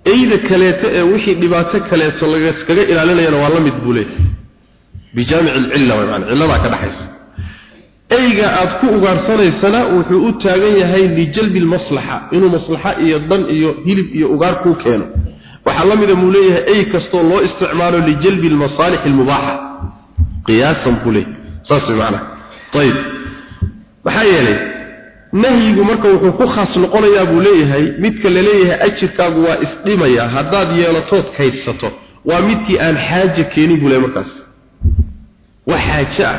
eyda kaleeto ee wixii dhibaato kaleeto lagaskaga ilaalinayana waa la mid buu leeyahay bijaamic alcilla way macana cilladaa ka dhaxaysa. Eyga aad ku ugaarsanaysana wuxuu u taagan yahay lijalbi almaslaxa inuu maslaxa iyo dan iyo hilib iyo ugaar kuu keeno. Waxaa la mida muu leeyahay ey kastoo loo isticmaalo lijalbi almasaalix almubaaxa qiyaasan buu leeyahay. Saas way macana ayib maxaa yeelay nahyigu marka wuxuu ku khaas noqonayaa buu leeyahay midka la leeyahay ajirkaagu waa isdhimaya haddaad yeelatood kaydsato waa midkii aan xaaje keenin buu leeyahay markaas. Wax xaaje ah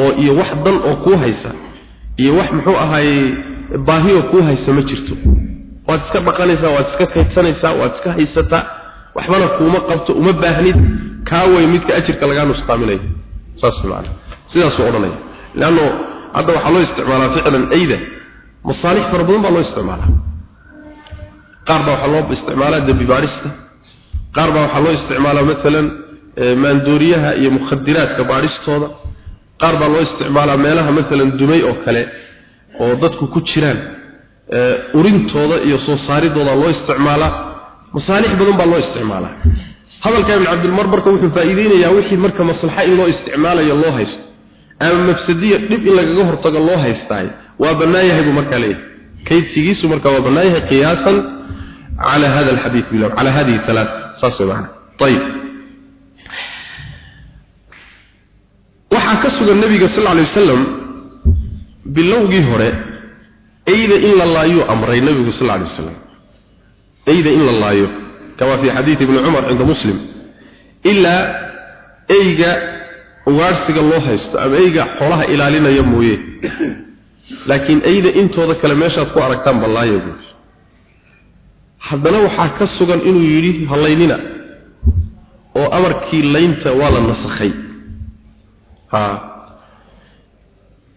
oo iyo wax dan oo kuu haysa iyo wax muxuu ahaayey baahi oo kuu haysa ma jirto. Waad iska dhaqanaysaa waad iska kaydsanaysaa waad iska haysataa waxbana kuuma qabto uma baahnid kaa way midka ajirka lagaa nusqaaminayo saas macana sidaasuu odhanaya. Leanno hadda waxaa loo isticmaalaa ficlan ayda. Masaalix fara badan baa loo isticmaalaa. Qaar baa waxaa loo isticmaalaa dembi baadhista qaar baa waxaa loo isticmaalaa maalan maandooriyaha iyo mukhadiraadka baadhistooda qaar baa loo isticmaalaa meelaha maalan dumay oo kale oo dadku ku jiraan. Urintooda iyo soo saaridooda loo isticmaalaa. Masaalix badan baa loo isticmaalaa. Hadalka ibn cabdilmar marka wuxuu faa'iideynayaa wixii marka maslaxa in loo isticmaalayo loo haysto ama mafsadiya dhib in lagaga hortago loo haystaay waa bannaan yahay buu markaa leeyahay. Kaydsigiisu marka waa bannaan yahay qiyaasan cala hada alxadiid bilaw cala hadihi thalath saas way macana ayib waxaa ka sugan nabiga sal alay wasalam bilowgii hore eyda in la laayuu amray nabigu sal alay wasalam eyda in la laayo kama fi xadiidi ibni cumar cinda muslim ilaa eyga ugaadhsiga loo haysto ama eyga xoolaha ilaalinaya mooye. Laakiin eyda intooda kale meeshaad ku aragtaan ballaaya buui haddana waxaa ka sugan inuu yidhi hallaynina oo amarkii laynta waa la nasakhay. Ha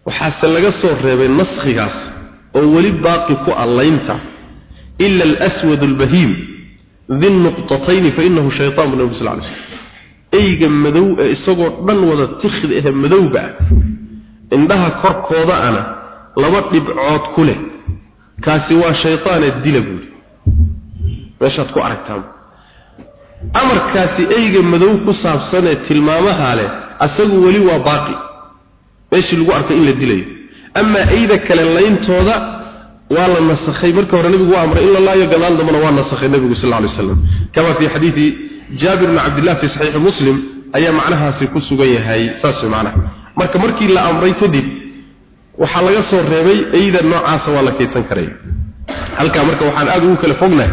waxaase laga soo reebay naskhigaas oo weli baaqi ku ah laynta ila alswad albahiim di nuqtatayni fa inahu shaytaan bu nabi sal lay slm eyga madow ee isagoo dhan wada tikhd ahe madowga ah indhaha korkooda ana laba dhibcood ku leh. Kaasi waa shaytaanee dila buuri. Meeshaad ku aragtaan. Amarkaasi eyga madow ku saabsanee tilmaamaha leh asagu weli waa baaqi. Meeshii lagu arkay in la dilayo. Amaa eyda kale layntooda waa la nasakhay. Marka hore nabigu waa amray in la laayo gadaal dambana waa nasakhay nabigu sal lla lay slam kama fi xadiidi jaabir bni cabdillah fi saxiixi muslim ayaa macnahaasi ku sugan yahay saas macnaha. Marka markii la amray kadib waxaa laga soo reebay eyda noocaasa waa la kaydsan karaya halkaa marka waxaan aada ugu kala fognahay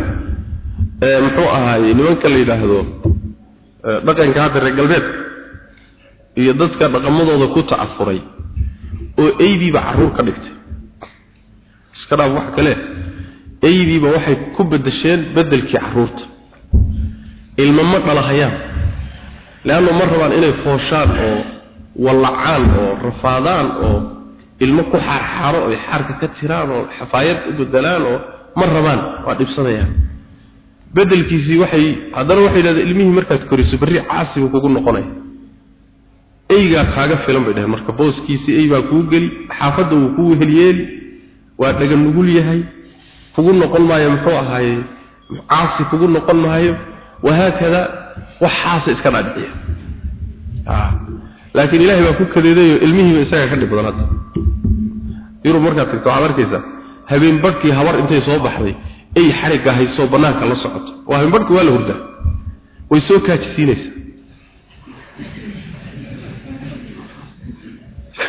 muxuu ahaaye nimanka la yidhaahdo dhaqanka hadda reer galbeed iyo dadka dhaqamadooda ku ta'afuray oo eydiiba carruur ka dhigtay iska dhaaf wax kale. Eydiiba waxay ku bedesheen beddelkii carruurta. Ilmo ma dhalahayaan leanno ma rabaan inay fooshaan oo wallacaan oo rafaadaan oo ilmo ku xaarxaaro oy xaarka ka tiraan oo xafaayad u bedelaan oo ma rabaan waa dhibsanayaan. Bedelkiisii waxay haddana waxay yidhahdeen ilmihii markaad koriso berri caasi buu kugu noqonaya eygaa kaaga filan bay dhaheen marka booskiisii ey baa kuu geli xaafadda wuu kuu helyeeli waa dhaga nugul yahay kugu noqon maayo muxuu ahaaye? Caasi kugu noqon maayo? Wahaakada waxaasa iska dhaadhiciya. Laakiin ilaahay baa ku kadeedayo ilmihiiba isaga ka dhib badan hadda. Yurub markaad tagto waxaad arkaysaa habeen badhkii habar intay soo baxday ay xarigga hayso bannaanka la socoto. Oo habeen badhkii waa la hurdaa. Way soo kaajisiinaysaa.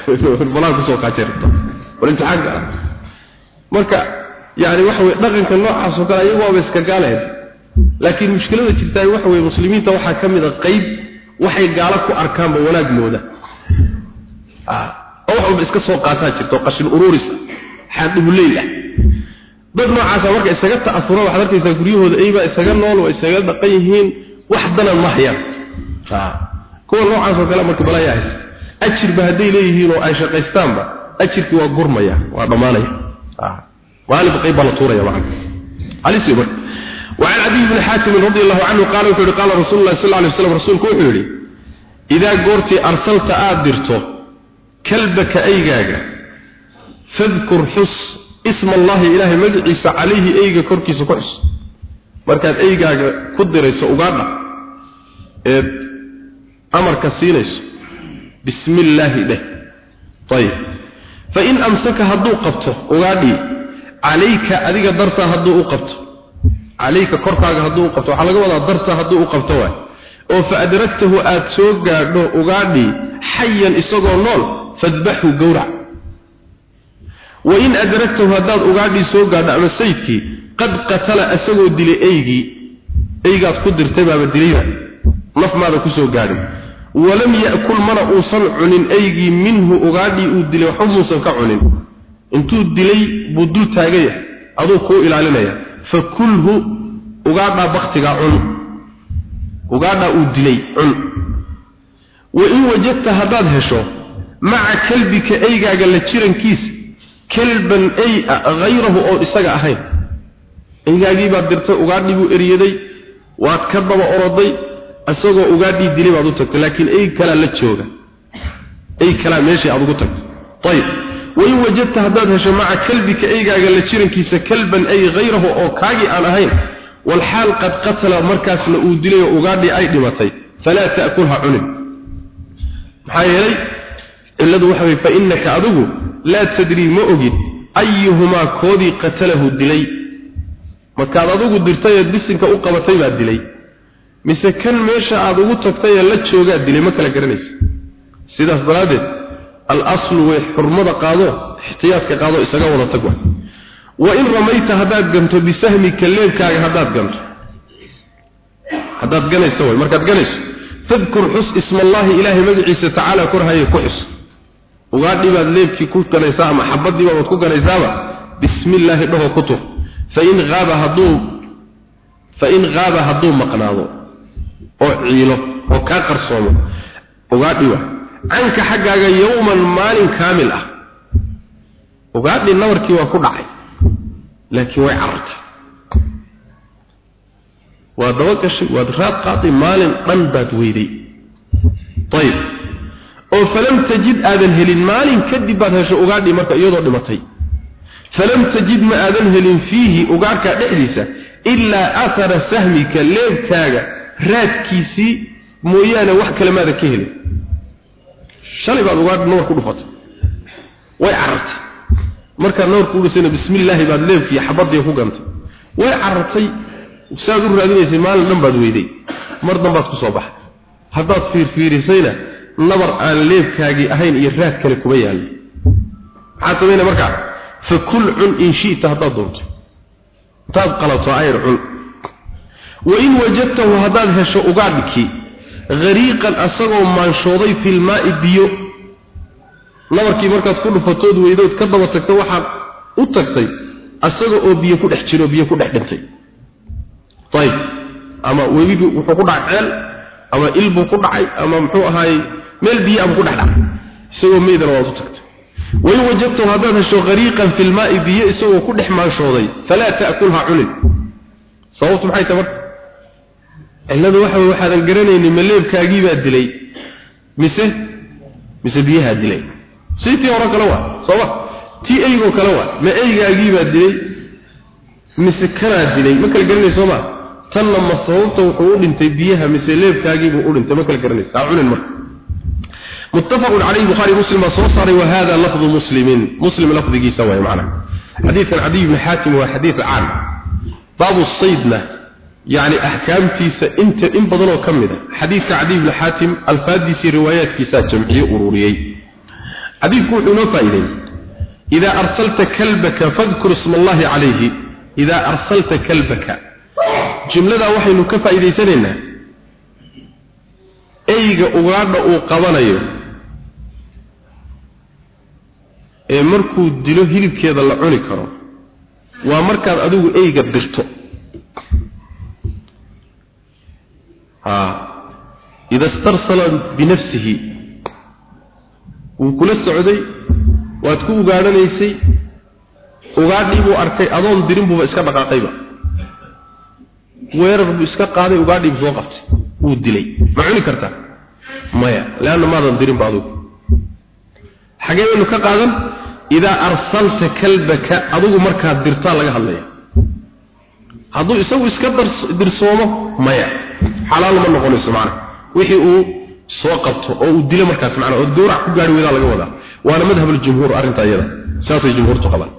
Banaan ku soo kaajeerta bal imtixaanka ah marka yani waxa weye dhaqanka noocaas oo kale ayagu waaba iska gaalahayd. Laakiin mushkilada jirtaa waxa weye muslimiinta waxaa ka mid a qayb waxay gaalo ku arkaanba wanaag mooda oo wax walba iska soo qaataa jirto qashin ururisa xaadhibuleyl ah dad noocaasa marka isaga ta'asura waxaad arkaysaa guryahooda eybaa isaga nool waa isaga dhaqan yihiin wax danan ma hayaan. Kuwa noocaas oo kale marka balaayaa ajirba hadday leeyihiin oo ay shaqaystaanba ajirkii waa gurmaya waa dhammaanaya maalinba qayb baa la tuuraya macna halis marka وعن عدي بن حاتم رضي الله عنه قال وحده قال رسول الله صلى الله عليه وسلم رسولك وحده إذا قرتي أرسلت آدرته كلبك أيقاقا فاذكر حس اسم الله إله مجعيس عليه أيقا كركيس كحس مركات أيقاقا كدريس أقارنا أمر كسينيس بسم الله به طيب فإن أمسك هدو قبته أقارني عليك أذيك درتا هدو قبته عليك كركاga haduu qabto waxa laga wadaa darta haduu qabto way oo fa adragtahu aad soo gaadho ugaadhi hayyan isagoo nool fadbahu gawra wa in adragtahu hadaad ugaadhi soo gaadho ama saydki qad qatala asagoo dilay eygi walam yaakul mana uusan cunin eygii minhu ugaadhi uu dilay waxba muusan ka cunin. Intuu dilay buu dul taagaya aduu kuu ilaalinaya. Fakulhu ugaadha baktiga cun. Ugaadha uu dilay cun. Wa in wajadta haddaad hesho maca kalbika eygaaga la jirankiisa kalban ay hayrahu oo isaga ahayn. Eygaagii baad dirtay ugaadhii buu eriyaday waad ka daba oroday isagoo ugaadhii dilay baad u tagtay laakiin ey kalaa la jooga. Ey kalaa meeshii aad ugu tagtay ayib wain wajadta haddaad hesho maca kalbika eygaaga la jirankiisa kalban ay hayrahu oo kaagii aan ahayn walxaal qad qatala markaasna uu dilay oo ugaadhii ay dhimatay falaa ta'kulha cunin. Maxaa yeelay cilladu waxa weye fa innaka adigu laa tadrii ma ogid ayuhumaa koodii qatalahu dilay. Markaad adigu dirtay eed bisinka u qabatay baad dilay mise kan meesha aad ugu tagtay ee la joogaad dilay ma kala garanaysa. Sidaas daraaddeed alaslu way xurmada qaado ixtiyaadka qaado isaga wada tag wa. In ramayta haddaad ganto bisahmika leebkaaga haddaad ganto. Haddaad ganayso way markaad ganayso fadkur xus isma allahi ilaahay magaciisa tacaala korhaye ku xus. Ugaadhi baad leebkii ku ganaysaa ama xabadii baad ku ganaysaaba bismi illaahi dhaho ku tur. Fain aaba hadduu fain haaba hadduu maqnaado oo ciilo oo kaa qarsoomo. Ugaadhi waa canka xaggaaga yowman maalin kaamil ah. Ugaadhi nabarkii waa ku dhacay laakiin way carartay. Waa daba gashay waad raad qaaday maalin dhan baad weyday. Ayib oo falam tajid aadan helin maalin kadib baad hesho ugaadhi marka iyadoo dhimatay. Falam tajid ma aadan helin fiihi ugaadhkaa dhexdiisa ilaa athara sahmika leebkaaga raadkiisii mooyaane wax kale maadan ka helin. Shalay baad ugaadhi nawar ku dhufatay. Way carartay. Markaad nawar ku dhusayna bismi illaahi baad leebkii xabadii ku gantay. Way carartay. Saad u raadinaysay maalin dhan baad weyday. Mar danbaad ku soo baxay haddaad fiirfiirisayna nabar aan leebkaagii ahayn iyo raad kale kuma yaallo maxaad samayna markaa fakul cun in shi'ta haddaad doonto. Intaad qalato ayr cun wain wajadtahu haddaad hesho ugaadhkii hariiqan asagoo maanshooday filmaa'i biyo. Nabarkii markaad ku dhufatood weydood ka daba tagta waxaad u tagtay asaga oo biyo ku dhex jiro biyo ku dhex dhintay. Ayib ama webigu wuxuu ku dhacay ceel ama il buu ku dhacay ama muxuu ahaayey meel biyo abuu ku dhex dhacay. Isagoo meydana waad u tagtay. Wain wajadtahu haddaad hesho hariiqan filmaa'i biyo isagoo ku dhex maanshooday falaa ta'kulha cunin sababtu maxay tahay marka cilladu waxa wey waxaadan garanaynin ma leebkaagii baa dilay mise mise biyahaa dilay si tii hore kale waa sooma tii eygoo kale waa ma eygaagii baa dilay mise kanaa dilay ma kala garanay sooma tanna ma sababta wuxuu u dhintay biyaha mise leebkaagiibuu u dhintay ma kala garanaysa ha cunin marka متفق عليه البخاري مسلم صوصري وهذا لفظ مسلم مسلم لفظ جيسا وهي معنا حديث عدي بن حاتم وحديث عام باب الصيدنا يعني أحكام تيسا انت ان بدلو كمدا حديث عدي بن حاتم الفادسي روايات كيسا جمعية أروريي حديث كون فائدين إذا أرسلت كلبك فاذكر اسم الله عليه إذا أرسلت كلبك جملة وحي نكفى إذا سننا eyga ugaadha uu qabanayo ee markuu dilo hilibkeeda la cuni karo waa markaad adigu eyga dirto ida istarsala binafsihi wuu kula socday waad ku ugaadhanaysay ugaadhii buu arkay adoon dirin buuba iska dhaqaaqayba. Weerar buu iska qaaday ugaadhii buu soo qabtay wuu dilay. Ma cuni kartaa maya laanna maadan dirin ba adigu xagee baynu ka qaadan idaa arsalta kalbaka adigu markaad dirtaa laga hadlaya hadduu isagu iska dirsoomo maya. Xalaal ma noqonayso macana wixii uu soo qabto oo uu dilo markaas macana oo gowrac ku gaari weydaa laga wadaa. Waana madhab aljumhuur arrinta iyada saasay jumhuurtu qabaan.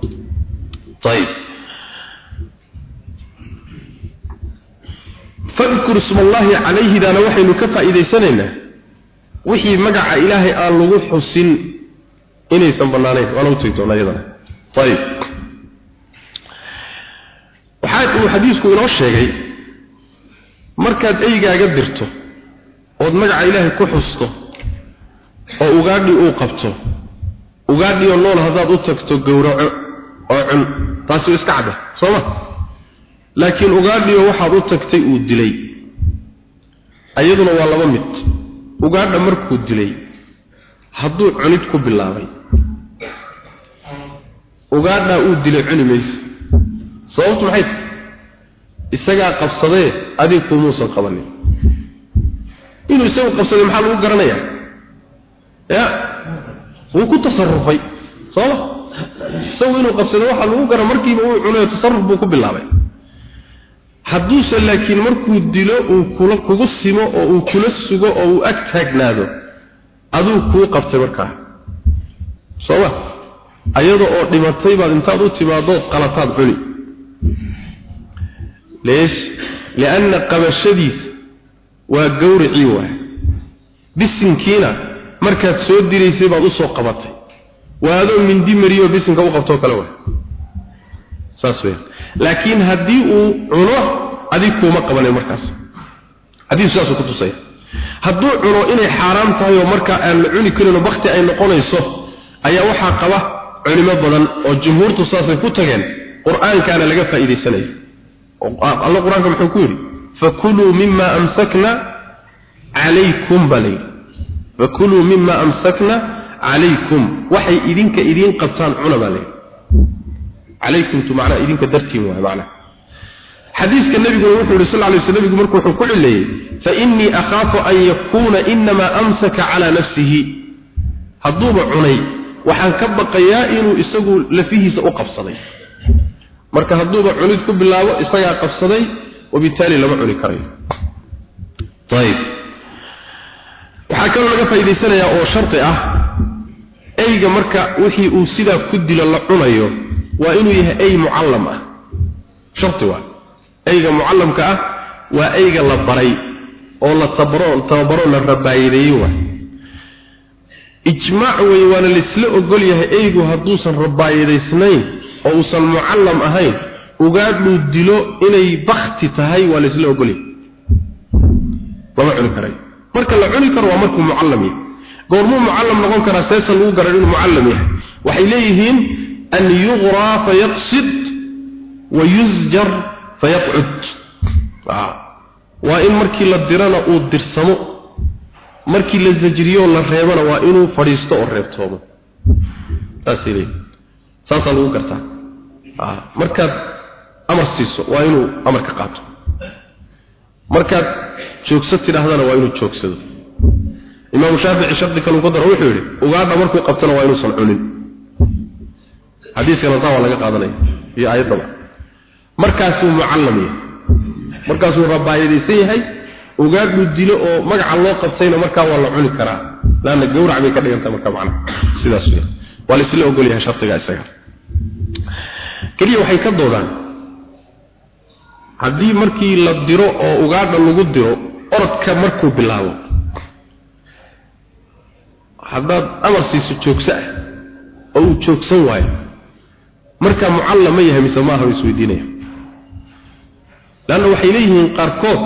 Ayib fadkur isma allahi calayhi daana waxaynu ka faa'iidaysanaynaa wixii magaca ilaahay aan lagu xusin inaysan u tegi doonaa iyadana ayib waxaa uu xadiisku inoo sheegay markaad eygaaga dirto ood magaca ilaahay ku xusto oo ugaadhi uu qabto ugaadhi oo nool haddaad u tagto gowraco oo cun taasi iska cadda soo ma? Laakiin ugaadhiyo waxaad u tagtay uu dilay. Ayaduna waa laba mid. Ugaadha markuu dilay hadduu cunid ku bilaabay. Ugaadhaa uu dilay cuni mayso sababtu maxay? tahay isagaa qabsadee adig kumuusan qabanin. Inuu isagu qabsaday maxaa lagu garanayaa ya wuu ku tasarufay sooma isagu inuu qabsaday waxaa lagu garan markiiba uu cunayo tasaruf buu ku bilaabay. Hadduuse laakiin markuu dilo uu kula kugu simo oo uu kula sugo oo uu ag taagnaado aduu kuu qabtay markaa. Sooma ayada oo dhimatay baad intaad u timaadood qalataad cuni soo diraysay baad u soo qabatay. Waa adoo mindi mariyo bisinka u qabtoo kale waay saas weya laakiin haddii uu cuno adig kuuma qabanin markaas. Xadiisu saasuu ku tusaya hadduu cuno inay xaaraam tahay oo markaa aan la cuni karinoo bakti ay noqonayso ayaa waxaa qaba culimo badan oo jumhuurtu saasay ku tageen qur'aankaana laga faa'iidaysanaya alla qur'aanka muxuu ku yidhi fakuluu mima amsakna calaykum baa layidhi fakuluu mima amsakna calaykum waxay idinka idiin qabtaan cuna baa layidhi calaykumtu macnaa idinka dartiin waay macnaa. Xadiiska nabiguna wuxuu yidhi sal lay sl nabigu marku wuxuu ku cileeyey fainii akhaafu an yakuuna inamaa amsaka calaa nafsihi. Hadduuba cunay waxaan marka hadduuba cunid ku bilaabo isagaa qabsaday wabitaali lama cuni karayo. Ayib waxaa kaloo laga faa'idaysanayaa oo sharti ah eyga marka wixii uu sidaa ku dilo la cunayo waa inuu yahay ey mucallam ah. Sharti waa eyga mucallamka ah waa eyga la baray oo la tabaro tababaro la rabaayideeyey waay ijmaac wey waana laisla ogol yahay eygu hadduusan rabaayidaysnayn oo uusan mucallam ahayn ugaadhuu dilo inay bakti tahay waa laisla ogol yahay lama cuni karay. Marka la cuni karo waa markuu mucallam yahay. Goormuu mucallam noqon karaa seesa lagu garan inuu mucallam yahay. Waxay leeyihiin an yuqraa fayaqsid wa yusjar fayaqcud waa in markii la dirana uu dirsamo. Markii la zajriyo la reebana waa inuu fadhiisto oo reebtoomo saasaa lagu gartaa markaad amar siiso waa inuu amarka qaato. Markaad joogso tidhaahdana waa inuu joogsado. Imaamu shaafici shardi kaluu ku daro wuxuu yidhi ugaadha markuu qabtana waa inuusan cunin. Xadiiskana taa waa laga qaadanaya iyo aayaddaba markaasuu mucallam yahay. Markaasuu rabaayadaysan yahay. Ugaadhuu dilo oo magaca loo qabtayna markaa waa la cuni karaa. Laanna gawrac bay ka dhiganta marka macna. Sidaas wey waa la ogol yahay shardiga isaga keliya waxay ka doodaan haddii markii la diro oo ugaadha lagu diro orodka markuu bilaabo. Haddaad amar siiso joogso ah oo uu joogsan waayo markaa mucallam ma yahay mise maaha isweydiinaya. Lanna waxay leeyihiin qaarkood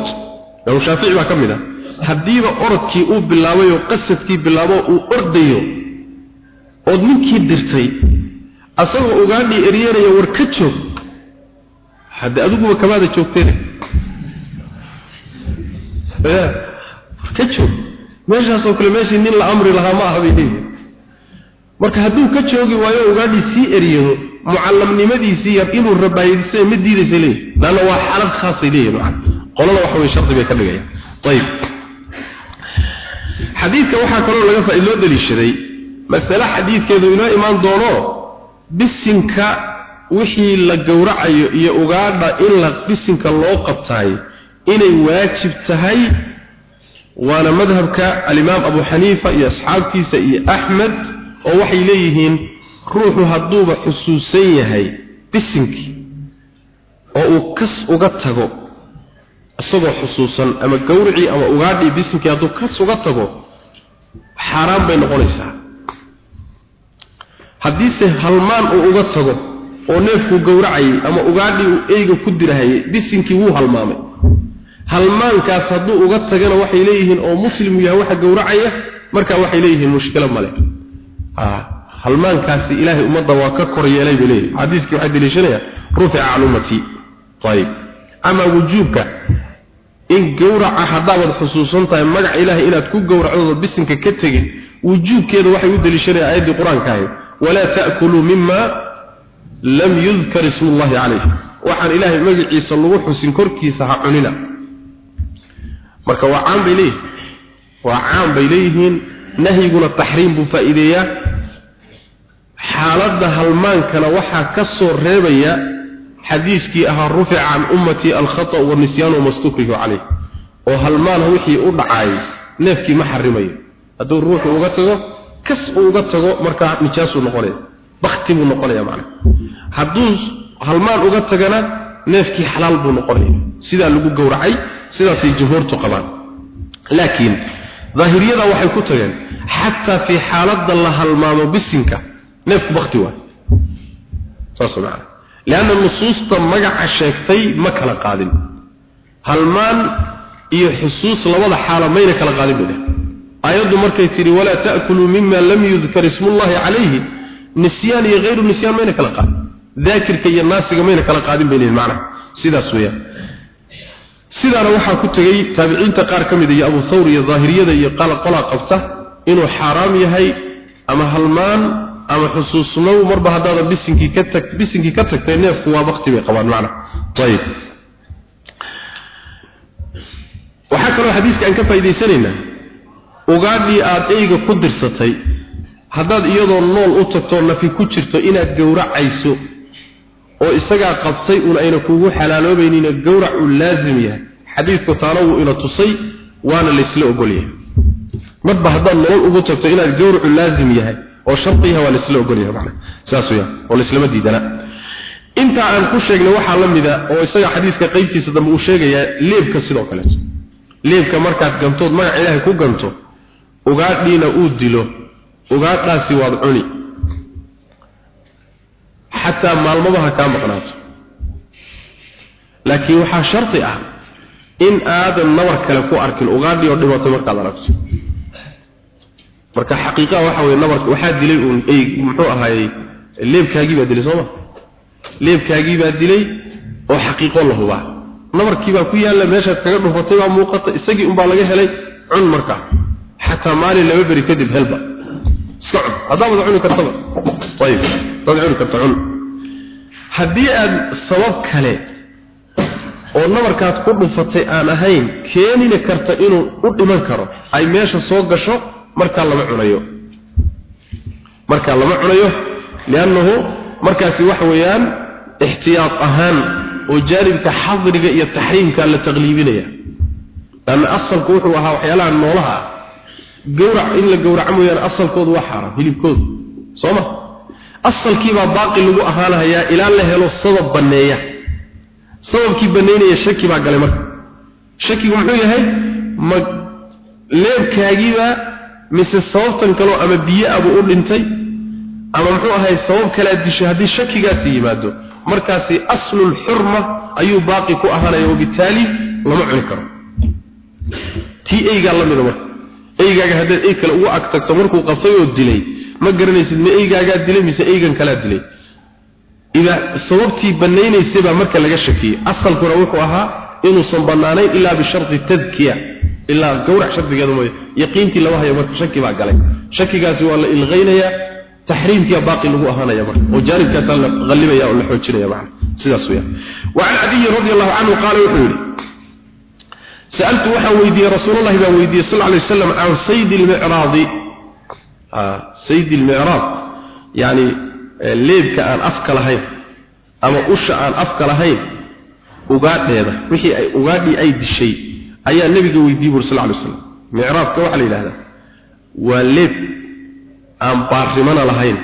imaam shaafici baa ka mid ah haddiiba orodkii uu bilaabay oo qasadkii bilaabo uu ordayo ood ninkii dirtay asagoo ugaadhii eryeeraya war ka joog hadde adiguba kamaada joogteen. Ka joog. Meeshaasoo kale meeshii nin la amri lahaa ma aha bay leeyihiin marka hadduu ka joogi waayo ugaadhii sii eryado mucallamnimadiisii yar inuu rabaayadiisa ma diidaysa leeyihiin laanna waa xaalad khaasay leeyihiin macana qolada waxa weye shardi bay ka dhigayaan ayib. Xadiidka waxaa kaloo laga faa loo daliishaday masale xadiidkeedu inoo imaan doono bisinka wixii la gowracayo iyo ugaadha in la bisinka loo qabtaay inay waajib tahay waana madhabka alimaam abu xaniifa iyo asxaabtiisa iyo axmed oo waxay leeyihiin ruuxu hadduuba xusuusan yahay bisinkii oo uu kas uga tago isagoo xusuusan ama gawricii ama ugaadhii bisinkii hadduu kas uga tago xaaraan bay noqonaysaa haddiise halmaan uu uga tago oo neefkuu gowracayay ama ugaadhii uu eyga ku dirahayay bisinkii wuu halmaamay. Halmaankaas hadduu uga tagana waxay leeyihiin oo muslimu yahay waxa gowracaya markaa waxay leeyihiin mushkilo male halmaankaasi ilaahay ummadda waa ka kor yeelay bay leeyihiin xadiiskii waxay daliishanaya rufica can ummatii ayib. Ama wujuubka in gowraca haddaabad xusuusan tahay magaca ilaahay inaad ku gowracdooda bisinka ka tegin wujuubkeeda waxay u daliishanaya aayaddii qur'aanka ahayd ta'kuluu mima lam yudkar ismu llahi calayh waxaan ilaahay magaciisa lagu xusin korkiisa ha cunina marka waa caan bay leeyihiin waa caan bay leeyihiin nahyiguna taxriim buu faa'iideeyaa xaaladda halmaankana waxaa ka soo reebaya xadiiskii ahaa rufica can ummatii alkhata wanisyaanu mastukrihu caleyh oo halmaan wixii u dhacaay neefkii ma xarimayo hadduu ruuxu uga tago kas uu uga tago markaa nijaasuu noqonaya bakti buu noqonaya macna. Hadduu halmaan uga tagana neefkii xalaal buu noqonaya. Sidaa lagu gowracay sidaasay jumhuurtu qabaan. Laakiin daahiriyada waxay ku tageen xataa fii xaaladda la halmaamo bisinka neefku bakti waay. Saas macana leanna nusuusta magaca sheegtay ma kala qaadin. Halmaan iyo xusuus labada xaalo mayna kala aayaddu markay tidhi walaa ta'kuluu mima lam yudkar ismullahi calayhi nisyaan iyo hayru nisyaan mayna kala qaadin. Daakirka iyo naasiga mayna kala qaadin bay leeyihiin macnaha sidaas weeyaan. Sidaana waxaa ku tegey taabiciinta qaar ka mid iyo abu thawr iyo daahiriyada iyo qolaa qabta inuu xaaraam yahay ama halmaan ama xusuusnow marba haddaadan bisinkii ka tag bisinkii ka tagtay neefku waa bakti bay qabaan macna. Ayib. Waxaa kaloo xadiiska aan ka faa'iidaysanaynaa ugaadhii aad eyga ku dirsatay haddaad iyadoo nool u tagtoo nafi ku jirto inaad gowracayso oo isagaa qabtay un ayna kugu xalaaloobaynina gowrac uu laazim yahay. Xadiidku taana wuu ina tusay waana laysla ogol yahay. Marba haddaad nolol ugu tagto inaad gowracu laazim yahay oo shardiyaha waa laysla ogol yahay macna. Saas weeyaan oo laislama diidana. Intaa aan ku sheegnay waxaa la mida oo isaga xadiiska qaybtiisa dambe uu sheegayaa leebka sidoo kaleeto. Leebka markaad gantood magac ilaahay ku ganto ugaadhiina uu dilo ugaadhaasi waad cuni. Xataa maalmabaha kaa maqnaato. Laakiin waxaa shardi ah in aadan nabar kale ku arkin ugaadhii oo dhimato markaad aragto. Marka xaqiiqaha waxa weye nabarka waxaa dilay uun ey muxuu ahaayey leebkaagii baa dilay sooma? Leebkaagii baa dilay oo xaqiiqo la hubaa. Nabarkii baa ku yaalla meeshaad kaga dhufatay baa muuqata isagii unbaa laga helay cun markaa xataa maalin laba beri kadib helba. Iska cun. Haddaamad cuni kartaba. Ayib. Hadaad cuni karta cun. Haddii aad sabab kale oo nabarkaad ku dhufatay aan ahayn keenina karta inuu u dhiman karo ay meesha soo gasho markaa lama cunayo. Markaa lama cunayo liannahu markaasi waxa weeyaan ixtiyaad ahaan oo jaanibka xadriga iyo taxriimka la taqliibinaya. Laanna asalku wuxuu ahaa waxyaalaha noolaha. ah gowrac in la gowraco mooyaane asalkoodu waa xaaraam hilibkoodu. Soo ma asalkiibaa baaqi lagu ahaanahayaa ilaa la helo sabab banneeya. Sababkii bannaynaya shaki baa galay marka. Shakigu muxuu yahay? Ma leebkaagiibaa mise sababtan kaloo ama biyo abuu u dhintay ama muxuu ahay sabab kalea disho haddii shakigaasi yimaado. Markaasi aslul xurma ayuu baaqi ku ahaanaya wabitaali lama cuni karo. Tii eygaa la mida marka eygaaga haddaad ey kale ugu ag tagto markuu qabtay oo dilay ma garanaysid ma eygaagaa dilay mise eygan kalaa dilay ida sababtii banaynaysay baa marka laga shakiyey asalkuna wuxuu ahaa inuusan banaanayn ilaa bisharti tadkiya ilaa gowrac shardigeedu mooye yaqiintii lama hayo marka shaki baa galay shakigaasi waa la ilqaynayaa taxriimkiya baaqi lagu ahaanaya marka oo jaanibkaasaa la qallibaya oo la xoojinaya macna sidaas weeyaan وعن عدي رضي الله عنه قال وحوري سألت وحا ويدي رسول الله بان ويدي صلى الله عليه وسلم عن صيد المعراض آه صيد المعراض يعني leebka aan afka lahayn ama usha aan afka lahayn ugaadheeda wixii ay ugaadhii ay dishay ayaa nabiga weydiiyey bur sallallahu alayhi wasallam mi'raabka waxa la yiraahdaa waa leeb aan baarimana lahayn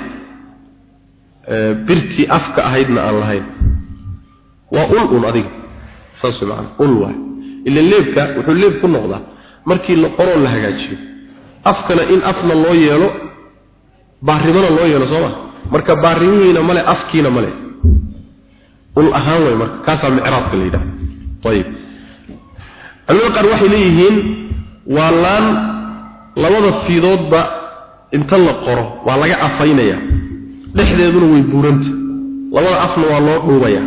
ee birti afka ahaydna aan lahayn waa ul un adiga saas macna ul waa ila leebka wuxuu leeb ku noqdaa markii la qoro la hagaajiyo. Afkana in afna loo yeelo baarimana loo yeelo soo ma? Marka baarimihiina male afkiina male ul ahaan way marka kaasaa micraabka la yidhaha ayib. Culimada qaar waxay leeyihiin waa laan labada fiidoodba inta la qoro waa laga afaynaya dhexdeeduna way buuranta. Labada afna waa loo dhuubaya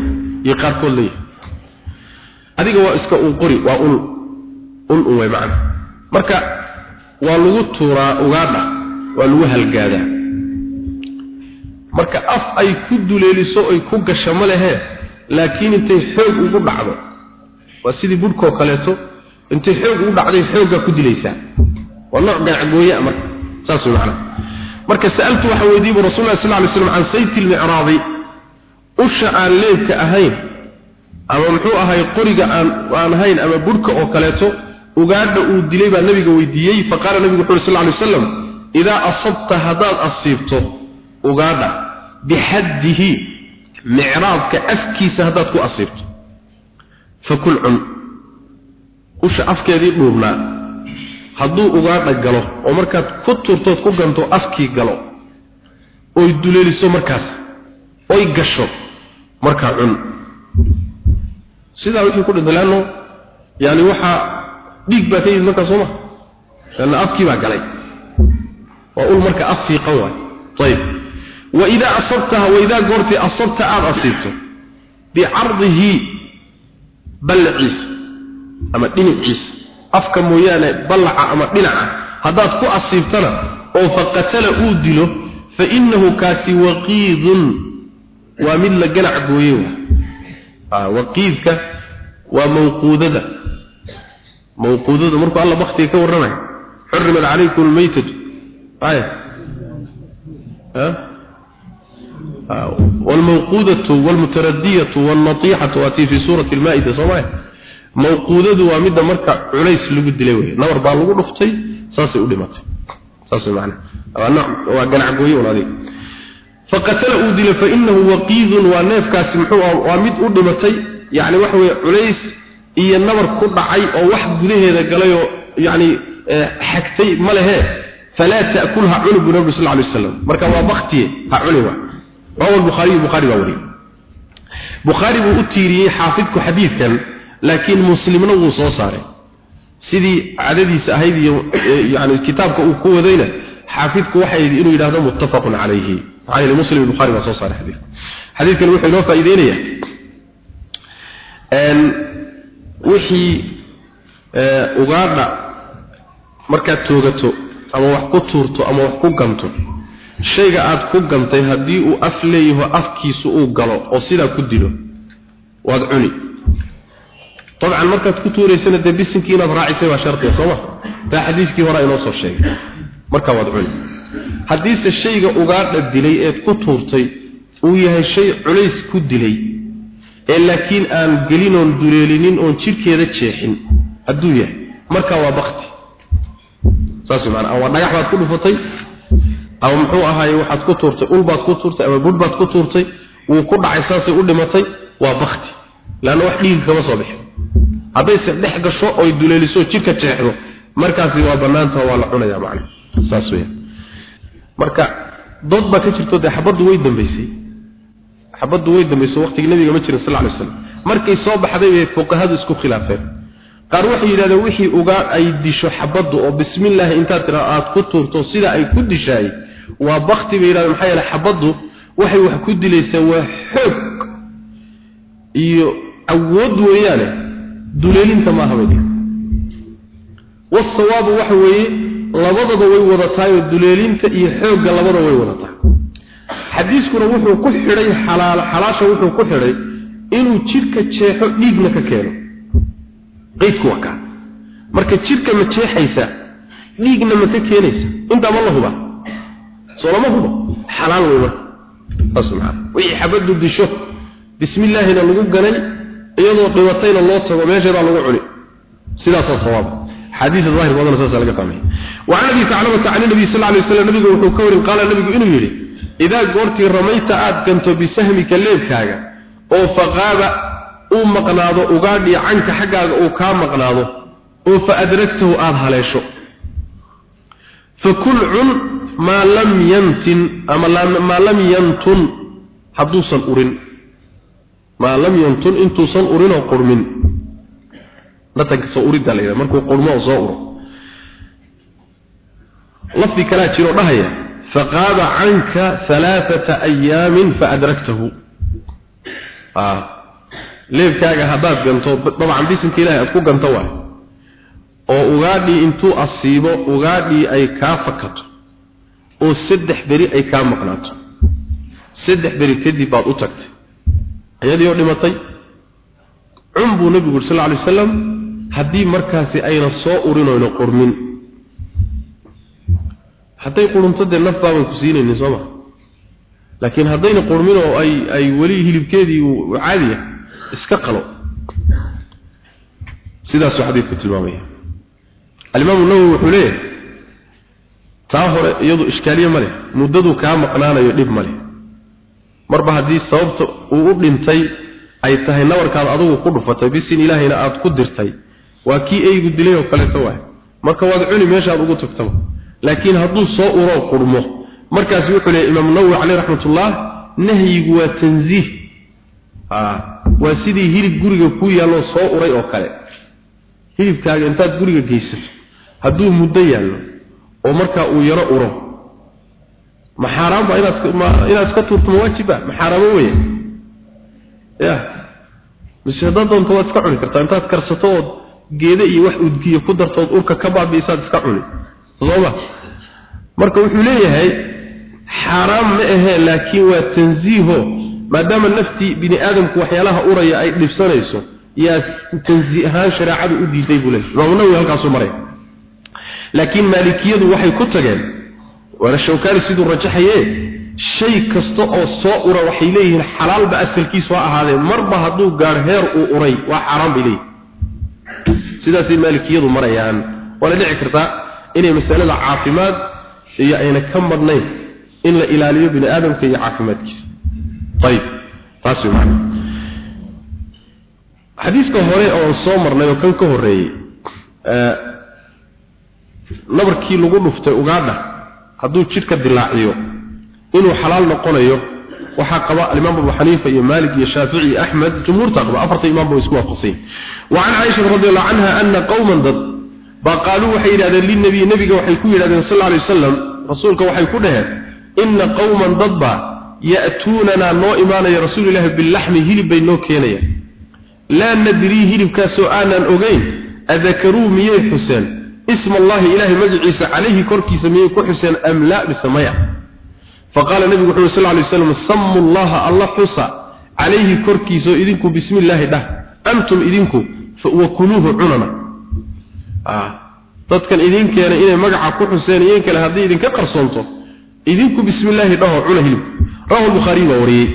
iyo qaarkood leeyihi adiga waa iska uu qori waa ul. Ul un way macna. Marka waa lagu tuuraa ugaadha waa lagu halgaadaa. Marka af ay ku duleeliso ay ku gasho ma lehe laakiin intay xoog ugu dhacdo. Waa sidii budhkoo kaleeto intay xoog ugu dhacday xooggaa ku dilaysaa. Waa nooc ganacgooye marka saas way macnaha marka sa'altu waxa weydiiyey rasuulullaahi sallallahu alayhi wasallam can sayti al-mi'raadi. Usha aan leebka ahayn ama muxuu ahay qoriga aan aan ahayn ama budhka oo kaleeto ugaadha uu dilay baa nabiga weydiiyey faqaala nabigu sallallahu alayhi wasallam idaa asabta hadaad asiibto ugaadha bixaddihi micraabka afkiisa haddaad ku asiibto. Fakul cun. Usha afkeedii dhuubnaa. Hadduu ugaadha galo oo markaad ku turtood ku ganto afkii galo. Oy duleeliso markaas. Oy gasho. Markaa cun sidaa wixii ku dhintay laanno yani waxaa dhiig baa ka yimid markaa sooma lanna afkii baa galay. Waa ul marka af fiiqan waay. Ayib waidaa asabtaha waidaa goortii asabta aada asiibto bicardihi balciisa ama dhinaciisa afka mooyaane ballaca ama dhinaca haddaad ku asiibtana oo faqatala uu dilo fa innahu kaasi waqiidun. Waa mid la ganac gooye ah, waqiidka وموقودة موقودة مركو الله بختي كورنا حرمت عليكم الميتة آية ها أه؟ والموقودة والمتردية والنطيحة واتي في سورة المائدة صمايا موقودة ومدى مركع عليس اللي قد ليه نور بالغو نفتي ساسي أولمتي ساسي معنا وقنع قويون هذه فقتل أودل فإنه وقيذ ونيف كاسمحوه ومد أولمتي yani waxa weye culays iyo nabar ku dhacay oo wax gudaheeda galay oo yani eh, xagtay ma lehe. Falaa takul takulha cunubu nabigu sal lay aslam marka waa baktiye ha cuni rawa buhaariy buhaari baa wariye bukhaari buu u tiiriyey xaafidku xadiidkan laakiin muslimna wuu soo saaray. Sidii cadadiisa ahayd iyo eh, yani kitaabka uu ku wadayna xaafidku waxay inuu yidhahdo muttafaqun calayhi. Maxaa yeele muslim iyo baa soo saaray xadiidka. Xadiidkan wuxuu inoo faa'iideynayaa wixii ugaadha markaad toogato ama wax ku tuurto ama wax ku ganto. Shayga aad ku gantay haddii uu af leeyaho afkiisu uu galo oo sidaa ku dilo waad cuni. Dabcan markaad ku tuuraysana dee bisinkii inaad raacisay waa shardiga sooma taa xadiiskii hore inoo soo sheegay. Markaa waad cuni. Haddiise shayga ugaadha dilay eed ku tuurtay uu yahay shay culays ku dilay ee laakiin aan gelin oon duleelinin oon jidhkeeda jeexin. Hadduu yahay markaa waa bakti. Saas maanaa waa dhagax baad ku dhufatay ama muxuu ahaaye waxaad ku tuurtay ul baad ku tuurtay ama budh baad ku tuurtay wuu ku dhacay saasay u dhimatay waa bakti. Leanna wax dhiigi kama soo bixin haddayse dhex gasho oy duleeliso jidhka jeexdo markaasi waa bannaanta waa la cunaya macna saas weya marka dood baa ka jirto dee xabaddu way dambaysay xabaddu way dambayso waqtigii nabiga ma jirin sal ly slam markay soo baxday bay fuqahadu isku khilaafeen. Qaar waxay yidhahdeen wixii uga ay disho xabaddu oo bismillaahi intaad tiraa aad ku tuurto sida ay ku dishaay waa bakti bay yidhahdeen maxaa yeele xabaddu waxay wax ku dilaysaa waa xoog iyo awood weeyaane duleelinta maaha bay wasawaabu waxa weeye labadaba way wadataayoo duleelinta iyo xoogga labada way wadataa xadiiskuna wuxuu ku xidhay xalaal xalaasha wuxuu ku xidhay inuu jidhka jeexo dhiigna ka keeno qaydku waa kaa marka jidhka ma jeexaysa dhiigna ma ka keenaysa intaa ma la huba soo lama huba xalaal wey marka saas maana wixii xabaddu disho bismillaahina lagu ganay iyadoo dhibatayna loo tago meesheedaa lagu cuni sidaasaa sawaab حديث الظاهر وضعنا ساسا لك فهمه وعن أبي ثعلبة عن النبي صلى الله عليه وسلم نبي وحو كور قال النبي إنه يري idaa goortii ramayta aad ganto bisahmika leebkaaga oo faqaaba uu maqnaado ugaadhiyo canka xaggaaga uu kaa maqnaado oo fa adragtahu aada haleesho. Fa kulcun maa lam yantin ama maa lam yantun hadduusan urin. Maa lam yantun intuusan urinoo qurmin. Natanka soo uridda la yidhaha markuu qurmo oo soo uro. Lafdi kalaa jiroo dhahaya faqaba anka thalathata ayam fa adraktahu ah leebkaaga hadaad ganto dabcan bisinka ilaahay aad ku ganto waa oo ugaadhi intuu asiibo ugaadhi ay ka fakato oo saddex beri ay ka maqnaato saddex beri kadib baad u tagtay ayadii oo dhimatay cumbu nabigu sallallahu alayhi wasallam hadday qurunto dee naf baaban ku siinaynin sooma laakiin haddayna qurmin oo ay ay weli hilibkeedii caadiya iska qalo. Sidaasuu xadiidku tilmaamaya. Alimaamu nawowi wuxuu leeyahay taa hore iyadu ishkaaliye ma leh muddaduu kaa maqnaanayo dhib ma leh. Marba haddii sababta uu u dhintay ay tahay nabarkaad adugu ku dhufatay bisin ilaahayna aada ku dirtay waa kii eygu dilay oo kaleeto waay. Marka waad cuni meeshaad ugu tagtaba laakiin hadduu soo uroo qurmo. Markaas wuxuu leeyahy imaam nawowi caleyh raxmatullah nahyigu waa tanziih. Waa sidii hilib guriga ku yaalloo soo uray oo kale. Hilibkaaga intaad guriga geysato hadduu muddo yaallo oo markaa uu yaro uro. Ma xaaraan ba inaad iska tuurto ma waajiba ma xaaraamo weeye? Ya mise haddaad doonto waad iska cuni kartaa. Intaad karsato ood geede iyo wax udgiyo ku dartood urka ka baabiisaad iska cuni sooma marka wuxuu leeyahay xaaraam ma ahee laakiin waa tanziiho maadaama naftii bini aadamku waxyaalaha uraya ay dhibsanayso yaa tanziih ahaan shareecadu u diiday buu leeyahay. Imaamu nawawi halkaasuu maray laakiin maalikiyadu waxay ku tageen waana shawkaani siduu rajaxaye shay kasta oo soo ura waxay leeyihiin xalaalba asalkiisu ha ahaadee. Marba hadduu gaadh heer uu uray waa xaaraan bay leeyihiin sidaasay maalikiyadu marayaan. Waana dhici kartaa inay masalada caafimaad iyo ayna ka madnayn in la ilaaliyo bini aadamka iyo caafimaadkiisa. Ayib taas wey macana xadiiska hore oo soo marnay oo kan ka horeeyey nabarkii lagu dhuftay ugaadha hadduu jidhka dilaaciyo inuu xalaal noqonayo waxaa qaba alimaam abu xaniifa iyo maalik iyo shaafici iyo axmed jumhuurta qaba afarta imaam ba isku waafaqsan wa can caaisha radiallahu canha ana qowman dad baa qaaluu waxay yidhahdeen linabiy nabiga waxay ku yidhahdeen sal alay wasalam rasuulka waxay ku dhaheen ina qowman dad baa ya'tuunanaa noo imaanaya rasuulilahi bilaxmi hilib bay noo keenayaan laa nadrii hilibkaasoo aanaan ogeyn adakaruu miyay xuseen? Isma allahi ilaahay magaciisa calayhi korkiisa miyay ku xuseen am laa mise maya. Faqaala nabigu wuxuu sal lay slam samu llaha alla xusa calayhi korkiisaoo idinku bismi illaahi dhah antum idinku wakuluuhu cunana dadkan idin keenay inay magaca ku xuseen iyo in kale haddii idinka qarsoonto idinku bismi illaahi dhaho cuna hilibka rawahu lbukhaariy baa wariyey.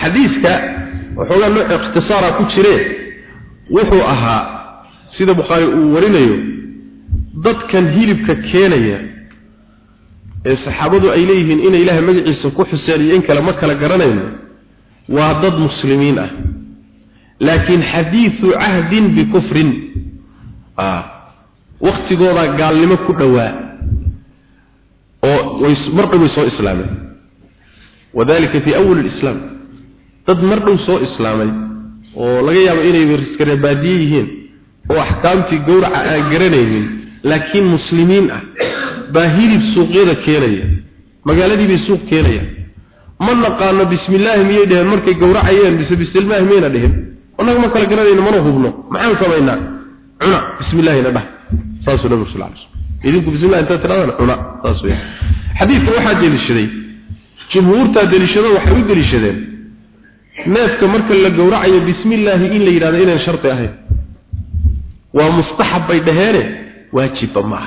Xadiiska waxoogaa nooc ikhtisaara ku jiree wuxuu ahaa sida bukhaari uu warinayo dadkan hilibka keenaya ee saxaabadu ay leeyihiin inay ilaahay magaciisa ku xuseen iyo in kale ma kala garanayno waa dad muslimiin ah. Laakiin xadiidu cahdin bikufrin waktigooda gaalnimo ku dhowaa oo mar dhow way soo islaameen wadalika fii awali lislaam dad mar dhow soo islaamay oo laga yaabo inay riskarebaadiye yihiin oo axkaamtii gowraca aan garanaynin laakiin muslimiin ah baa hilib suuqyada keenaya magaaladii bay suuq keenayaan ma naqaano bismi illaahi miyay dheheen markay gowracayeen bise bisilmaahi miyayna dhihin annaga ma kala garanayno mana hubno maxaan samaynaa cuna. Bismi illahina dhah. Saasuu nabigu sal alay slm idinku bismillah intaad tiradaan cuna. Saas weya xadiidka waxaa deliishaday. Jumhuurtaa deliishado waxay u deliishadeen. Neefka marka la gowracayo bismi illaahi in la yidhahdo inayn shardi ahayn. Waa mustaxab bay dhaheene waajibba ma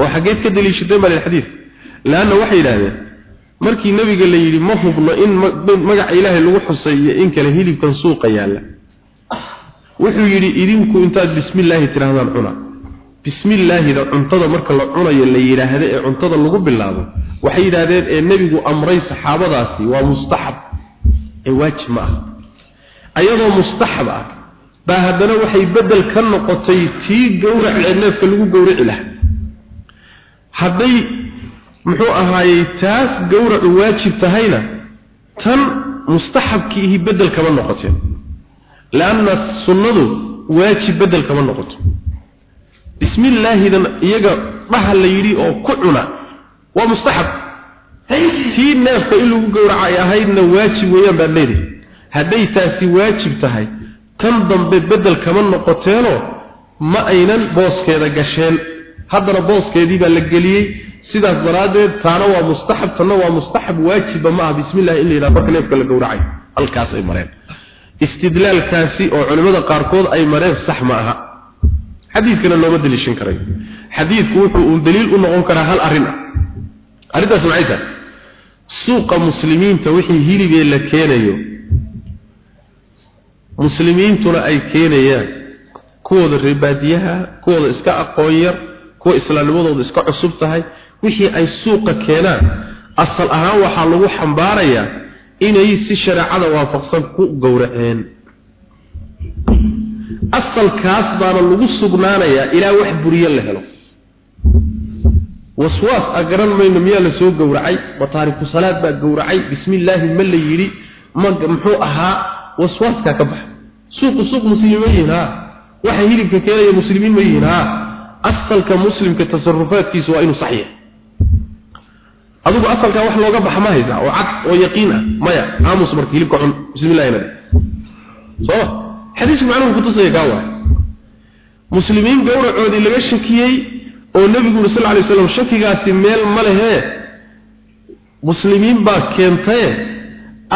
oo xaggeed ka deliishatay baa xadiid. Laanna waxay yidhaahdeen markii nebiga la yidhi ma hubno in magaca ilaahay lagu xusay iyo in kale hilibkan suuqa yaalla wuxuu yidhi idinku intaad bismi illaahi tidhahdaan cuna. Bismi illaahida cuntada marka la cunayo la yidhaahdo ee cuntada lagu bilaabo waxay yidhaahdeen ee nebigu amray saxaabadaasi waa mustaxab ee waajib ma ah. Ayadoo mustaxab ah baa haddana waxay beddel ka noqotay tii gowrac ee neefka lagu gowraci lahaa. Hadday muxuu ahaayey taas gowracu waajib tahayna tan mustaxabkiihi beddel kama noqoteen laanna sunnadu waajib beddel kama noqoto. Bismi illaahidan iyaga dhaha la yidhi oo ku cuna waa mustaxab. Tii neefka in lagu gowraca ay ahaydna waajib weeyaan baad leedahay hadday taasi waajib tahay tan dambe beddel kama noqoteenoo ma aynan booskeeda gasheen. Haddana booskeedii baa la geliyey sidaas daraaddeed taana waa mustaxab tanna waa mustaxab waajibba ma aha. Bismi illahi in la yidhaha marka neefka la gowracay halkaas ay mareen istidlaalkaasi oo culimmada qaarkood ay mareen sax ma aha. Xadiidkana looma daliishan karayo xadiidku wuxuu uu daliil u noqon karaa hal arrin. Ah arrintaas maxay tahay? Suuqa muslimiinta wixii hilibee la keenayo muslimiintuna ay keenayaan kuwooda reebaadiyaha kuwooda iska aqoon yar kuwa islaamnimadooda iska cusub tahay. Wixii ay suuqa keenaan asal ahaan waxaa lagu xambaarayaa inay si shareecada waafaqsan ku gowraceen. Asalkaas baana lagu sugnaanayaa ilaa wax buriye la helo. Waswaas a garan mayno miyaa la soo gowracay? Ma taariku salaad baa gowracay? Bismi illaahi ma la yidhi? Ma muxuu ahaa? Waswaaskaa ka baxa. Suuqu suuq muslimiin ma yihiin ha? Waxa hilibka keenaya muslimiin ma yihiin ha? Asalka muslimka tasarufaadkiisu waa inuu sax yahay adigu asalkaa wax looga baxa ma haysaa oo cad oo yaqiin ah maya aamus marka hilibka cun bismillahina soo xadiisku macnuhu kutusaya kaa waay. Muslimiin gowracoodii laga shakiyey oo nebigu uri sal ly slam shakigaasi meel ma lehee muslimiin baa keentaye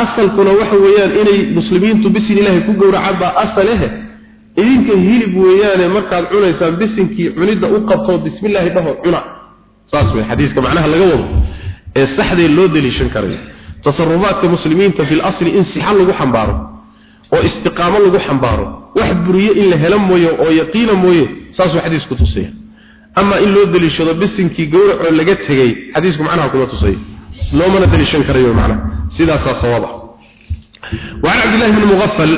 asalkuna waxa weeyaan inay muslimiintu bisin ilaahay ku gowracaan baa asalehe idinka hilib weeyaane markaad cunaysaan bisinkii cunidda u qabto bismillaahi dhaho cuna. Saas wey xadiiska macnaha laga wado ee saxdee loo deliishan karayo tasarufaadka muslimiinta fil asli in sixa lagu xambaaro oo istiqaamo lagu xambaaro wax buriye in la helo mooye oo yaqiina mooye saasuu xadiisku tusaya ama in loo deliishado bisinkii gowracoo laga tegey xadiisku macnaha kuma tusay loomana deliishan karayo macnaha sidaasaa sawaaba وعن عبد الله بن مغفل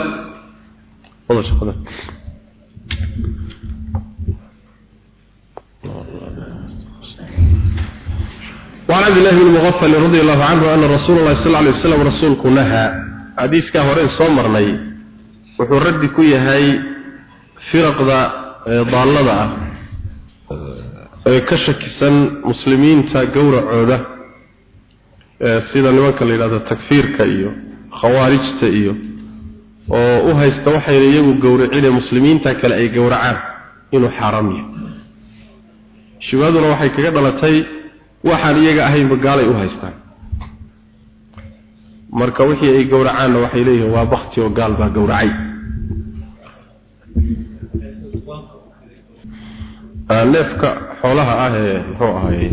وعن عبد الله بن مغفل رضي الله عنه أن رسول الله صلى الله عليه وسلم رسولك نهى حديث كهورين صمرني وحرد كيهاي فرق ذا ضالة كشكسا مسلمين تا قورع عودة سيدا نوانك اللي لهذا تكفير كأيو خوارج تأيو oo u haysta waxay iyagu gowraceen muslimiinta kale ay gowracaan inuu xaraam yahay shubaduna waxay kaga dhalatay waxaan iyaga ahaynba gaalay u haystaan. Marka wixii ay gowracaanna waxay leeyihiin waa bakti oo gaal baa gowracay. Neefka xoolaha ah ee muxuu ahaye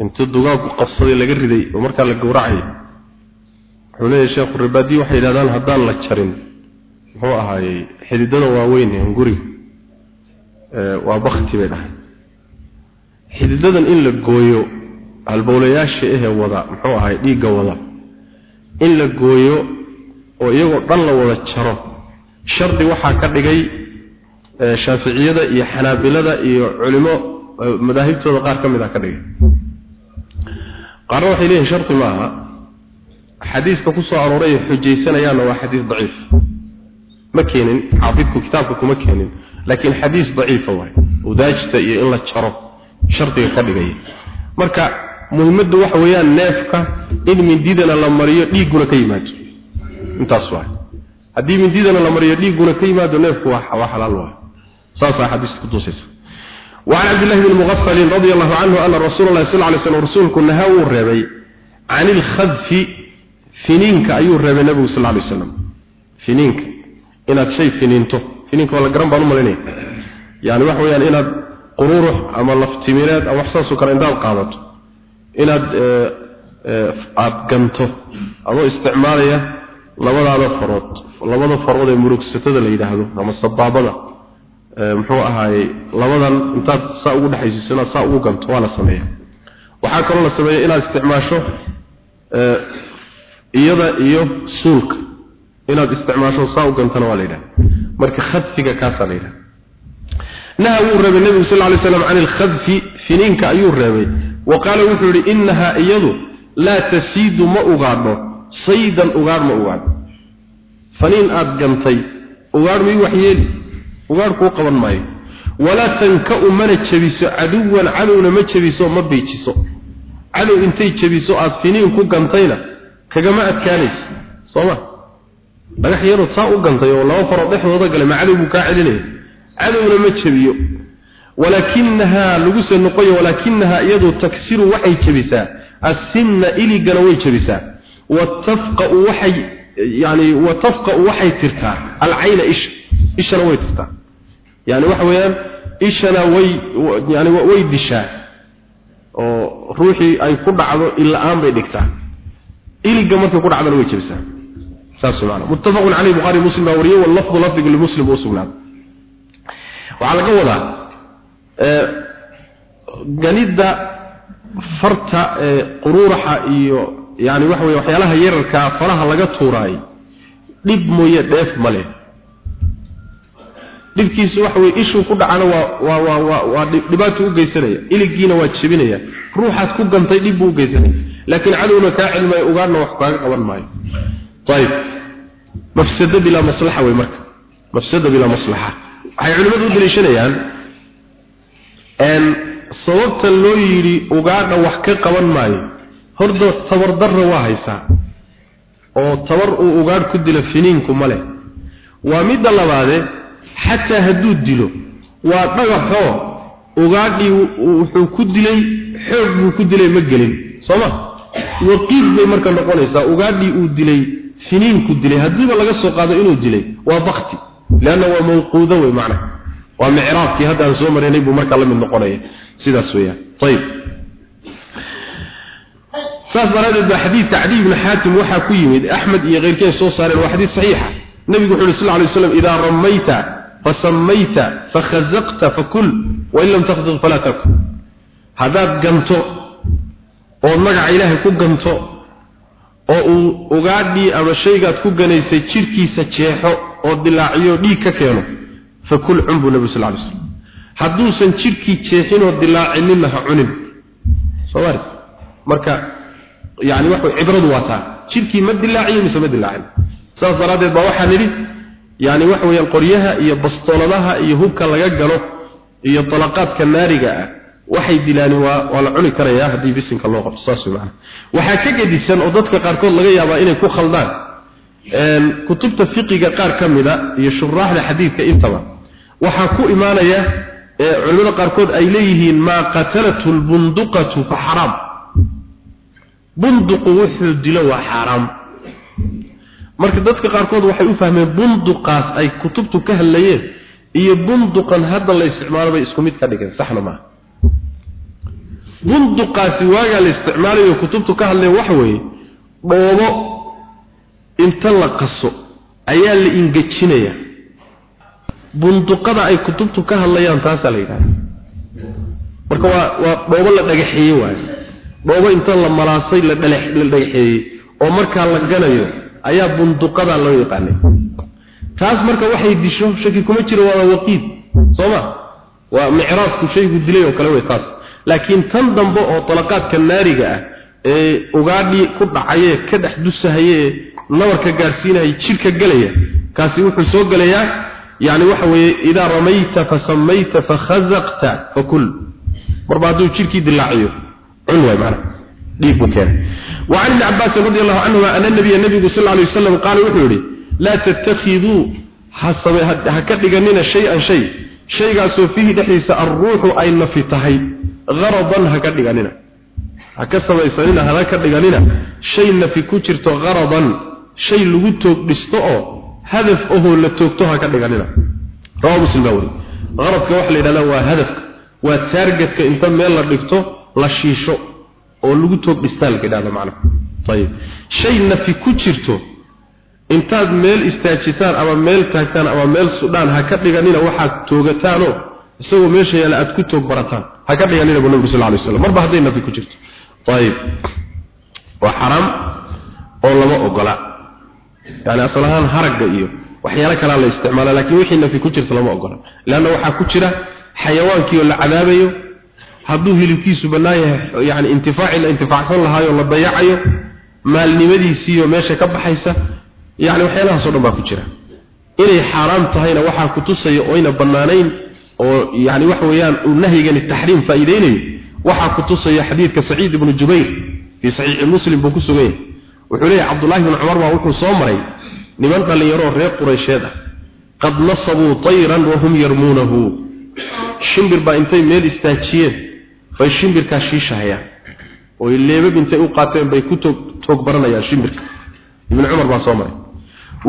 intuu dugaagku qabsaday laga riday oo markaa la gowracay wuxuu leeyahay sheekhu ribaadi waxay yidhahdaan haddaan la jarin. Muxuu ahaayey xididada waaweyn ee waa bakti bay dhahay. Xididadan in la gooyo halbowlayaasha ahee wada muxuu ahay dhiigga wada. In la gooyo oo iyagoo dhan la wada jaro. Shardi waxaa ka dhigay shaaficiyada iyo xanaabilada iyo culimo madaahibtooda qaar ka mid ah ka dhigay. Qaarna waxay leeyihiin shardi maaha xadiiska ku soo arooray ay xujaysanayaanna waa xadiis daciif. Ma keenin xaafidku kitaabka kuma keenin laakiin xadiis daciifa waay. Udaajta iyo in la jaro shardiga ka dhigaya marka muhiimaddu waxa weeyaan neefka in mindidana la mariyo dhiigguna ka yimaado intaas waay haddii mindidana la mariyo dhiigguna ka yimaado neefku waa waa xalaal waay saasaa xadiiska kutusaysa وعن عبد الله بن مغفل رضي الله عنه أن رسول الله صلى الله عليه وسلم رسولك نهاه الربي عن الخذف فنينك أيو الربي النبي صلى الله عليه وسلم فنينك inaad shay finiinto finiinka waa la garan baan u malaynaya yani waxa weeyaan inaad qururux ama laftimireed ama wax saasoo kale indaad qaadato inaad aada ganto adoo isticmaalaya labadaada farood. Labada farood ee murugsatada la yidhaahdo ama sabaabada. Muxuu ahaayey labadan intaad saa ugu dhexaysiiso inaad saa ugu ganto waa la sameeya waxaa kaloo la sameeya inaad isticmaasho iyada iyo suulka. Inaad isticmaasho saa u gantana waa la yidhaha marka khadfiga kaasaa la yidhaha naha wuu reebay nebigu sal ly slam can ilkhadfi finiinka ayuu reebay wa qaala wuxuu yihi innahaa iyadu laa tasiidu ma ugaadho saydan ugaadh ma ugaadho. Faniin aada gantay ugaadh may wax yeeli ugaadh kuu qaban maayo. Walaa tanka'u mana jebiso caduwan cadowna ma jebiso ma biijiso cadow intay jebiso aada finiin ku gantayna kagama adkaanaysa soo ma? Dhagax yaroo saa u gantay oo laba farood dhexdooda jebiyo walaakinahaa laguse noqoyo walaakinahaa iyadu taksiru waxay jebisaa assinna iligana way jebisaa. Watafqa'u waxay yani watafqa'u waxay tirtaa alcayna isha ishana way tirtaa. Yani waxa weeyaan ishana way yani way dishaa oo ruuxii ay ku dhacdo ila-aan bay dhigtaa. Iliga markay ku dhacdana way jebisaa. Saas macna. Muttafaqun alayhi bukhari muslim baa wariyay wal lafdhu lafdhu li muslim usugnaad waxa laga wadaa ganida farta ee quruuraxa iyo yani waxa wey waxyaalaha yararkaa faraha laga tuuraay dhib mooye dheef male dhibkiisu waxa weye ishuu ku dhacana waa waa waa waa dhibaatuu u geysanaya iligiina waa jebinaya. Ruuxaad ku gantay dhib buu geysanaya. Laakiin cadowna kaa cilmaya ugaadhna wax kaaga qaban maayo. Ayib mafsado bilaa maslaxa wey marka. Mafsado bilaa maslaxa. Waxay culimmadu u daliishanayaan een sababta loo yiri ugaadha wax ka qaban maayo hordo tabar darra waa haysaa oo tabar uu ugaadh ku dilo finiinku male waa midda labaade xataa hadduu dilo waa dhagaxoo ugaadhii wuxuu ku dilay xoog buu ku dilay ma gelin. Sooma? Waqiid bay marka noqonaysaa ugaadhii uu dilay finiinku dilay. Hadiiba laga soo qaado inuu dilay waa bakti leanna waa mawquuda wey macna waa micraabkii haddaan soo marinay buu markaa la noqonaya. Sidaas weeyaan. Ayib saas daraadeed baa xadiidka cadiy ibni xaatim waxaa ku yimid axmed iyo keyrkeen soo saareen waa xadiis saxiixa. Nabigu wuxu uhi sal ly slam idaa ramayta fasamayta fakhazaqta fakul wain lam takhziq falaa takul haddaad ganto ood magaca ilaahay ku ganto oo uu ugaadhii ama shaygaad ku ganaysay jidhkiisa jeexo oo dilaaciyo dhiig ka keeno fakul cun buu nabi sal ly slam hadduusan jidhkii jeexinoo dilaacininna ha cunin soomali marka yani waxa cibradu waa taa jidhkii ma dilaaciyo mise ma dilaacin saas daraaddeed baa waxaa nidhi yani waxa weeyaan qoryaha iyo bastooladaha iyo hubka laga galo iyo talaqaadka naariga ah waxay dilaan waa waa la cuni karayaa haddii bisinka loo qabto saas macna waxaa ka gedisan oo dadka qaarkood laga yaabaa inay ku khaldaan kutubta fiqiga qaar ka mida iyo shuraaxda xadiidka intaba waxaa ku imaanaya culimada qaarkood ay leeyihiin maa qatalatu lbunduqatu fa xaraam. Bunduqu wuxuu dilo waa xaaraam marka dadka qaarkood waxay u fahmeen bunduqaas ay kutubtu ka hadlayeen iyo bunduqan hadda la isticmaalo bay isku mid ka dhigeen saxna maaha bunduqaasi waagaa la isticmaalayo kutubtu ka hadleen waxa weeye dhoobo inta la qaso ayaa la ingejinaya bunduqada ay kutubtu ka hadlayaan taasaa la yidhahda marka waa waa dhoobo la dhagaxeeye waaye dhoobo inta la malaasay la dhalex la dhagaxeeyey oo markaa la ganayo ayaa bunduqada loo yaqaanay. Taas marka waxay disho shaki kuma jiro waa waqiid sooma waa micraafku shaygu dilay oo kale way taas. Laakiin tan dambe oo talaqaadka naariga ah ee ugaadhi ku dhacaye ka dhex dusahaye nabarka gaarsiinaya jirka galaya kaasi wuxuu soo galayaa yani waxa weeye idaa ramayta fasamayta fakhazaqta fakul marba hadduu jirkii dilaaciyo cun waay macna dhiig buu keenay وعن ابن عباس رضي الله عنهما أن النبي النبي صلى الله عليه وسلم قال وحوري لا تتخذوا هكذا شيئا شيء شيء قاسوا فيه دحيس الروح أي نفتهي غرضا هكذا ننا هكذا يسألنا هكذا ننا شيء نفي كترت غرضا شيء hadaf oo la toogto ha ka dhiganina rawi silbawri qaradka wax la yiraahdo waa hadafka waa targetka inta meel la dhigto la shiisho oo lagu toog dhistaan kidaada macna. Tayib shay nafi ku jirto intaad meel istaajisaan ama meel taagtaan ama meel sudaan ha ka dhiganina waxaad toogataano isagoo meesha yaalla aad ku toog barataan ha ka dhiganina buu nabi sallallahu alayhi wasallam. Marba hadday nafi ku jirto. Tayib wa oo lama ogola yani asal ahaan haragga iyo waxyaalo kalaa la isticmaala laakiin wixii nafi ku jirta lama ogola leanna waxaa ku jira xayawaankii oo la cadaabayo hadduu hilibkiisu bannaan yahay yani intifaaci la intifaacsan lahaayo la dayacayo maalnimadiisiiyo meesha ka baxaysa yani waxyaalahaasoo dhan baa ku jira. Inay xaaraam tahayna waxaa ku tusaya oyna bannaanayn oo yani waxa weeyaan uu nahyigani taxriim faa'iideynayo waxaa ku tusaya xadiidka saciid ibnu jubayr fii saxiixi muslim buu ku sugan yahay wuxuu leeyahy cabdullahi bnu cumar baa wuxuu soo maray niman dhallinyaroo reer quraysheed ah. Qad nasabuu tayran wahum yarmuunahu. Shimbir baa intay meel istaajiyeen bay shimbirkaa shiishahayaan. Oo leebab intay u qaateen bay ku toog baranayaan shimbirka. Ibn cumar baa soo maray.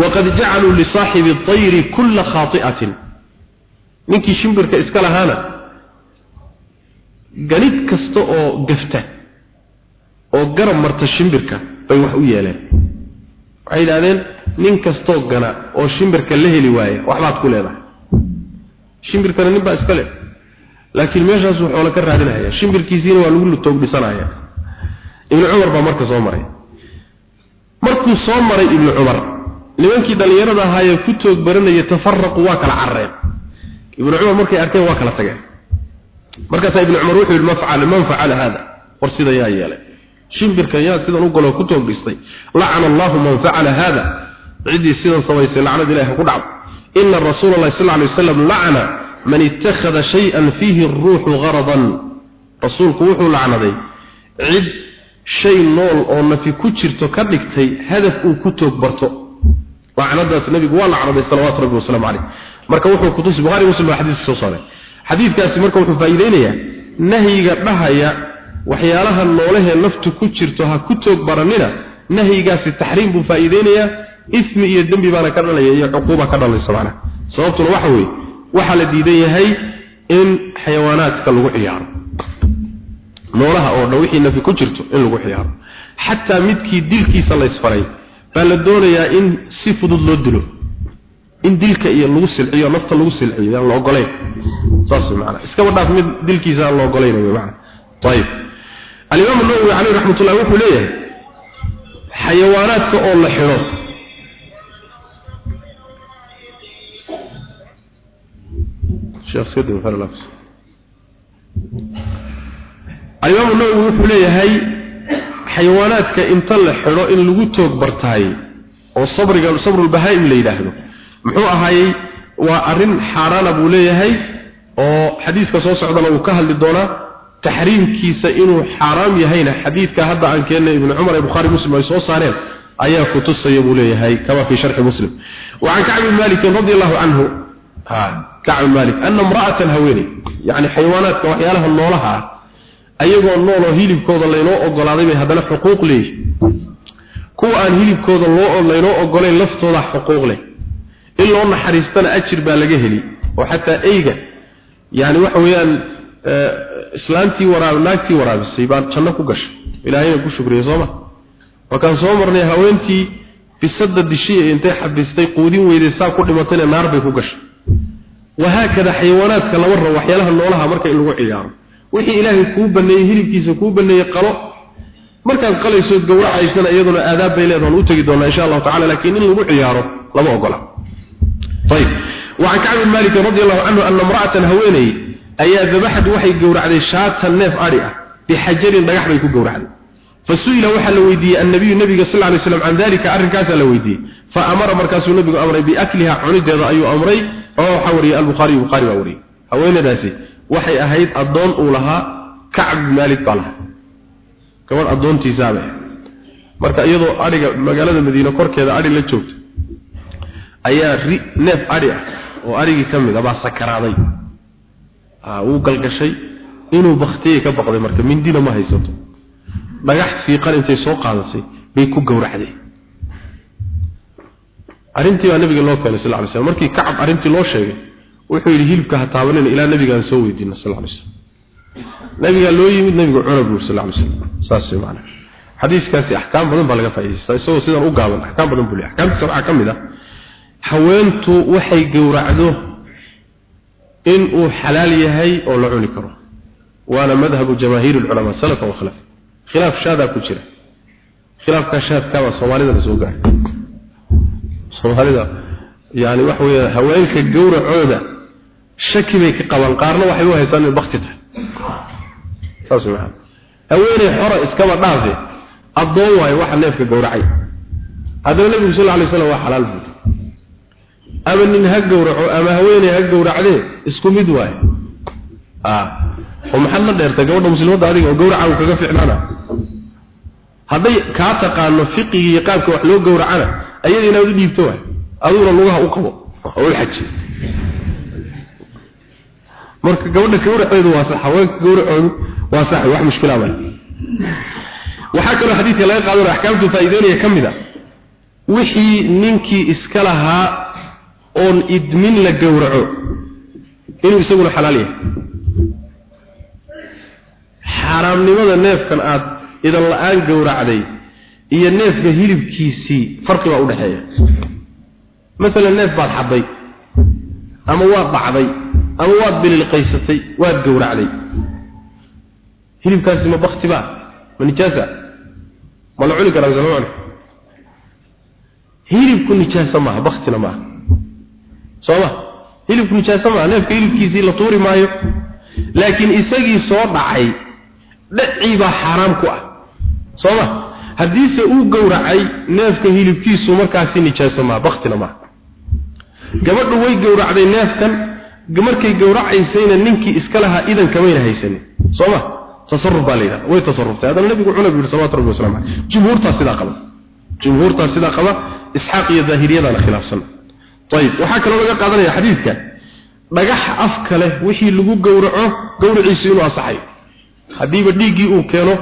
Waqad jacaluu lisaaxibi tayri kulla khaati'atin. Ninkii shimbirka iska lahaana ganid kasta oo gafta oo garab marta shimbirka bay wax u yeeleen. Waxay yidhahdeen nin kastoo gana oo shimbirka la heli waaya waxbaad ku leedahay. Shimbirkana nin baa iska leh. Laakiin meeshaas wuxuu la ka raadinaya shimbirkiisiina waa lagu toog dhisanaya ibnu cumar baa marka soo maray. Markuu soo maray ibnu cumar nimankii dhallinyarada ahaayee ku toog baranaya tafaraqu waa kala carreen. Ibnu cumar markay arkeen waa kala tageen. Markaasaa ibnu cumar wuxuu yidhi man facala hada war sida yaa yeelay shimbirkan yaa sidan u galo ku toog dhistay. Lacana allahu man facala hada ciddii sidan samaysay lacnad ilahi ku dhacdo ina rasuula allahi sal lla alay wasalam lacana man ittakhada shay-an fiihi aruuxu garadan rasuulku wuxuu lacnaday cid shay nool oo nafi ku jirto ka dhigtay hadaf uu ku toog barto. Lacnadaas nabigu waa lacnaday salawaatu rabbi wasalaamu caleyh marka wuxuu kutusi buhari muslim baa xadiiska soo saaray. Xadiidkaasi marka wuxuu faa'iideynayaa nahyiga dhahaya waxyaalaha noolahee naftu ku jirto ha ku toog baranina nahyigaasi taxriim buu faa'iideynayaa ismi iyo dembi baana ka dhalaya iyo cuquuba ka dhalaysa macnaha sababtuna waxa weeye waxaa la diidan yahay in xayawaanaadka lagu ciyaaro. Noolaha oo dhan wixii nafi ku jirto in lagu ciyaaro. Xataa midkii dilkiisa la isfaray baa la doonayaa in si fudud loo dilo. In dilka iyo lagu silciyo nafta lagu silciyo yaan la saas macna iskaba dhaaf mid dilkiisa aan la ogolayn wey macna ayib alimaam nawawi caleyh raxmatullah wuxuu leeyahay xayawaanaadka oo la xidho. Alimaamu nawowi wuxuu leeyahay xayawaanaadka inta la xidho in lagu toog bartaay oo sabriga sabrulbahaa'im la yidhaahdo muxuu ahaayey waa arrin xaaraana buu leeyahay oo xadiiska soo socdana uu ka hadli doonaa taxriimkiisa inuu xaaraam yahayna. Xadiidka hadda aan keennay ibn cumar ee bukhari muslim ay soo saareen ayaa ku tusaya buu leeyahay kama fii sharxi muslim. Wa an ka'b malik radiyallahu anhu ha ka'b ana anna imra'at yani xayawaanaadka waxyaalaha noolaha ayagoo nooloo hilibkooda laynoo ogolaaday bay haddana xuquuq leeyahay kuwa aan hilibkooda loo leelo ogolay laftooda xuquuq leh. In loo naxariistana ajir baa laga heli oo xataa eyga yani waxa weeyaan islaantii waraab naagtii waraabisay baan janno ku gashay ilaahayna ku shukriye sooma wakaan soo marnay haweentii bisada dishiye intay xabistay quudin weyday saa ku dhimatayna naar bay ku gashay wahaakada xayawaanaadka laba rabo waxyaalaha noolaha marka in lagu ciyaaro wixii ilaahay kuu baneeyey hilibkiisa kuu baneeyey qalo markaad qalaysood gowracaysana iyaduna aadaab bay leedahan u tegi doonaa insha allahu tacala laakiin in lagu ciyaaro lama ogola ayib وعن كعب بن مالك رضي الله عنه أن امرأة هويني ayaa dabaxad waxay gowracday shaatan neef ari ah bixajarin dhagax bay ku gowracday. Fasuila waxa la weydiiyey annabiyu nabiga sallallahu alayhi wasallam an dalika arrinkaas la weydiiyey. Fa amara markaasuu nabigu amray bi akliha cunideeda ayuu amray. Oo waxa wariyay al-bukhari bukhari waa wariyay haweenadaasi waxay ahayd adoon uu lahaa kacb malik baa lahaa. Gabadh adoontiisaaba marka iyadoo ariga magaalada madiine korkeeda ari la joogta ayaa neef ari ah oo arigii ka mid ah baa sakaraaday wuu galgashay inuu baktiyey ka baqday marka mindina ma haysato. Dhagax fiiqan intay soo qaadasay bay ku gowracday. Arrintii baa nabiga loo keenay sal ly slam markii kacab arrintii loo sheegay wuxuu yidhi hilibka ha taabanina ilaa nabigaan soo weydiina sal ly slam nabigaa loo yimid nabigu cuna buu sal ly slam saas man xadiiskaasi axkaam badan baa laga faa'idaystaa isagoo sidan u gaaban axkaam badan buu leeyahay. Axkaamtiisa waxaa ka mid ah haweentu waxay gowracdo in uu xalaal yahay oo la cuni karo. Waana madhabu jamaahiir ulculamaa salafa wa khilaaf shaadaa ku jira. Khilaafka shaadkaabaa soomaalida la soo gaaray. Soomaalida yani waxa weeye haweenka gowracooda shaki bay ka qabaan qaarna waxay u haystaan in bakti tahay. Saas maa haweeney xora iskaba dhaafe addoon waayo waxa neefka gowracay. Haddana nebigu sal alay slam waa xalaal ama nin ha gowraco ama haweeney ha gowracdee isku mid waaye. Oo maxaad la dheertay gabadha muslimadda adiga oo gowraca kaga ficnaana hadday kaa taqaano fiqigii iyo qaabka wax loo gowracana ayada inaad u dhiibto waay. Adiguna lugaha u qabo oo u marka gabadha gowraceedu waa sax haweenka gowracoodu waa sax wax mushkila ma waxaa kaloo xadiidka laga qaadanaya axkaamtu faa'iideynaya ka mid a. Wixii ninkii iska lahaa oon idmin la gowraco inuu isaguna xalaal yahay. Xaaraamnimada neefkan aad idan la'aan gowracday iyo neefka hilibkiisii farqi baa udhexeeya masalan neef baad xaday ama waad dhacday ama waad bililqaysatay waad gowracday. Hilibkaasi ma bakti baa? Ma nijaasa? Ma la cuni karaa mise hilibku nijaasa maaha baktina maaha sooma hilibku nijaasa maaha neefka hilibkiisii la tuuri maayo. Laakiin isagii soo dhacay dhacii baa xaaraam ku ah. Sooma haddiise uu gowracay neefka hilibkiisu markaasi nijaaso maaha baktina maaha gabadhu way gowracday neefkan. Markay gowracaysayna ninkii iska lahaa idan kamayna haysanin sooma tasarruf baa la yidhaha way tasarruftay haddana nabigu cuna buu yihi salawatu rabbi wasalam caleyh jumhuurtaas sidaa qaba. Jumhuurtaas sidaa qaba. Isxaaq iyo daahiriyadaana khilaafsan ayib waxaa kaloo laga qaadanaya xadiidka. Dhagax afka leh wixii lagu gowraco gowraciisu inuu asaxayo haddiiba dhiiggii uu keeno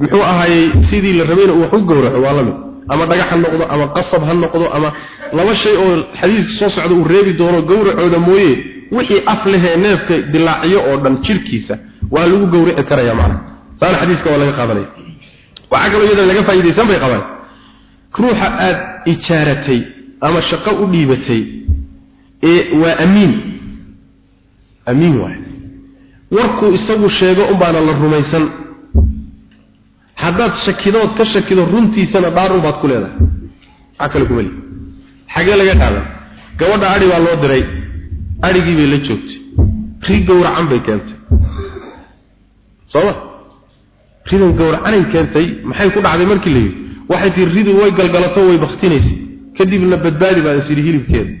muxuu ahaayey sidii la rabayna uu wax u gowraco waa la mid. Ama dhagax ha noqdo ama qasab ha noqdo ama laba shay oo xadiiska soo socda uu reebi doono gowracooda mooye wixii af lehee neefka dilaaciyo oo dhan jirkiisa waa lagu gowrici karaya macna. Saana xadiiska waa laga qaadanaya. Waxaa kaloo iyadana laga faa'iidaysan bay qabaan. Ruuxa aad ijaaratay ama shaqo u dhiibatay ee waa amiin. Amiin waay. Warkuu isagu sheego unbaana la rumaysan. Haddaad shakidood ka shakido runtiisana dhaarun baad ku leedahay. Maxaa kale li xagee laga qaadan gabadha adhi baa loo diray. Adhigii bay la joogtay. Ri gowracan bay keentay. Sooma ridan gowracanay keentay maxay ku dhacday markii la yidhi? Waxay tii ridu way galgalato way baktinaysay kadibna badbaadi baa isiri hilibkeeda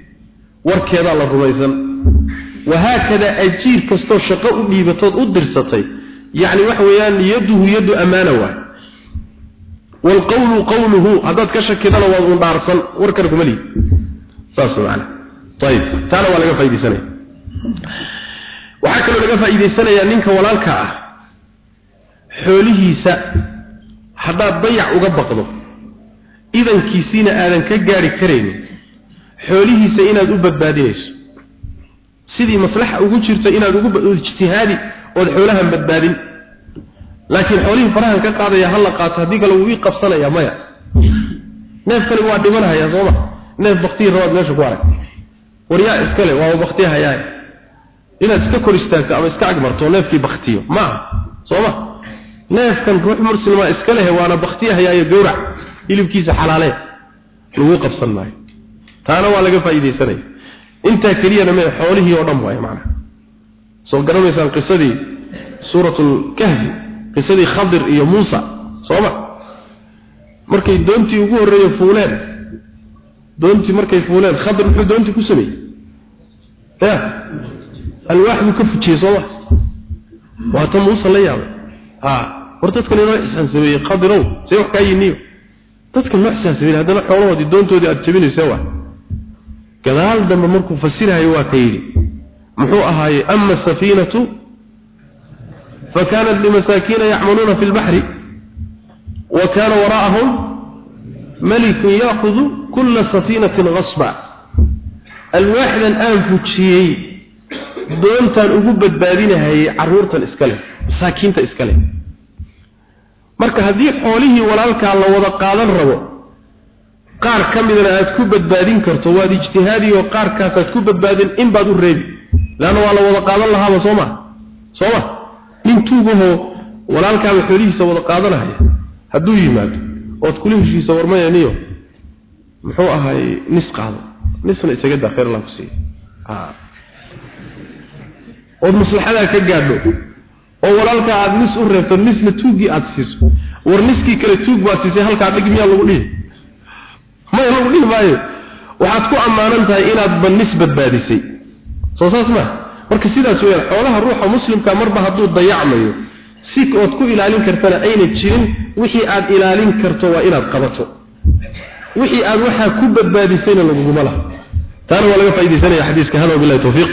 warkeedaa la rumaysan. Wahaakada ajiir kastoo shaqo u dhiibatood u dirsatay. Yacni waxa weeyaan yaduhu yadu amaana waay waalqawlu qawluhu haddaad ka shakidana waad un dhaarsan. Warkana kuma lihi saas macana ayib taana waa laga faaidaysanaya waxaa kaloo laga faa'iidaysanayaa ninka walaalka ah. Xoolihiisa haddaad dayac uga baqdo idankiisiina aadan ka gaari karaynin. Xoolihiisa inaad u badbaadinayso. Sidii maslaxa ugu jirto inaad ugu ijtihaadi ood xoolahan badbaadin. Laakiin xoolihii farahan ka qaadaya ha la qaato haddii kale wuu ii qabsanaya maya. Neefkani waa dhimanhayaa sooma neef baktiyi rabaad meesha ku arag. Waryaa iskale waa baktiyahayaa inaad iska kor istaagto ama iska agmarto neefkii baktiyo maaha? Sooma neefkan ruux muslima iska leh waana baktiyahayaayo gowrac hilibkiisa xalaale lagu qabsan maayo. Taana waa laga faa'iideysanaya intaa keliyana mee xoolihii oo dhan waaye macnaha. Soo garanaysaan qisadii suuratul kahfi qisadii khadir iyo muusa sooma markay doontii ugu horreeye fuuleen doontii markay fuuleen khadir muxuu doontii ku sameeyey ya alwaax buu ka fujiyey sooma waata muuse la yaabay. Ha inoo ixsaan sameeyey khadirow kaa yiniyo dadka noo ixsaan sameeyey haddana xoolahoodii doontoodii aada jabinaysa waa gadaal dambe markuu fasirahayo waa ka yidhi muxuu ahaaye ama asafiinatu فكانت لمساكين يعملون في البحر وكان وراءهم ملك يأخذ كل سفينة غصبا الواحد الآن فتشيي doontaan ugu badbaadinahayay caruurtan iskale masaakiinta iskale marka haddii xoolihii walaalkaa la wada qaadan rabo qaar ka midna aad ku badbaadin karto waad ijtihaadi oo qaarkaasaad ku badbaadin in baad u reebi. Leanna waa la wada qaadan lahaaba soo ma? Soo ma? Nin tuugahoo walaalkaaba xoolihiisa wada qaadanahaya hadduu yimaado ood kula heshiisa warmayaniyo muxuu ahay nis qaado. Nisna isaga daa khayr allah ku siiya ood maslaxadaa ka gaadho oo walaalkaa aada nis u reebto nisna tuuggii aada siiso war niskii kale tuug baad siisay halkaa dhig miyaa lagu dhihi maya lagu dhihi maayo waxaad ku ammaanan tahay inaadba nis badbaadisay soo saas maa marka sidaas weeyaan xoolaha ruuxa muslimka marba hadduu dayacmayo si ood ku ilaalin kartana ayna jirin wixii aad ilaalin karto waa inaad qabato wixii aad waxaa ku badbaadisayna laguguma laha taana waa laga faaidaysanaya xadiiska hada wabillahi tawfiiq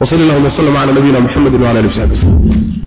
وصلى الله وسلم على نبينا محمد وعلى اله وصحبه وسلم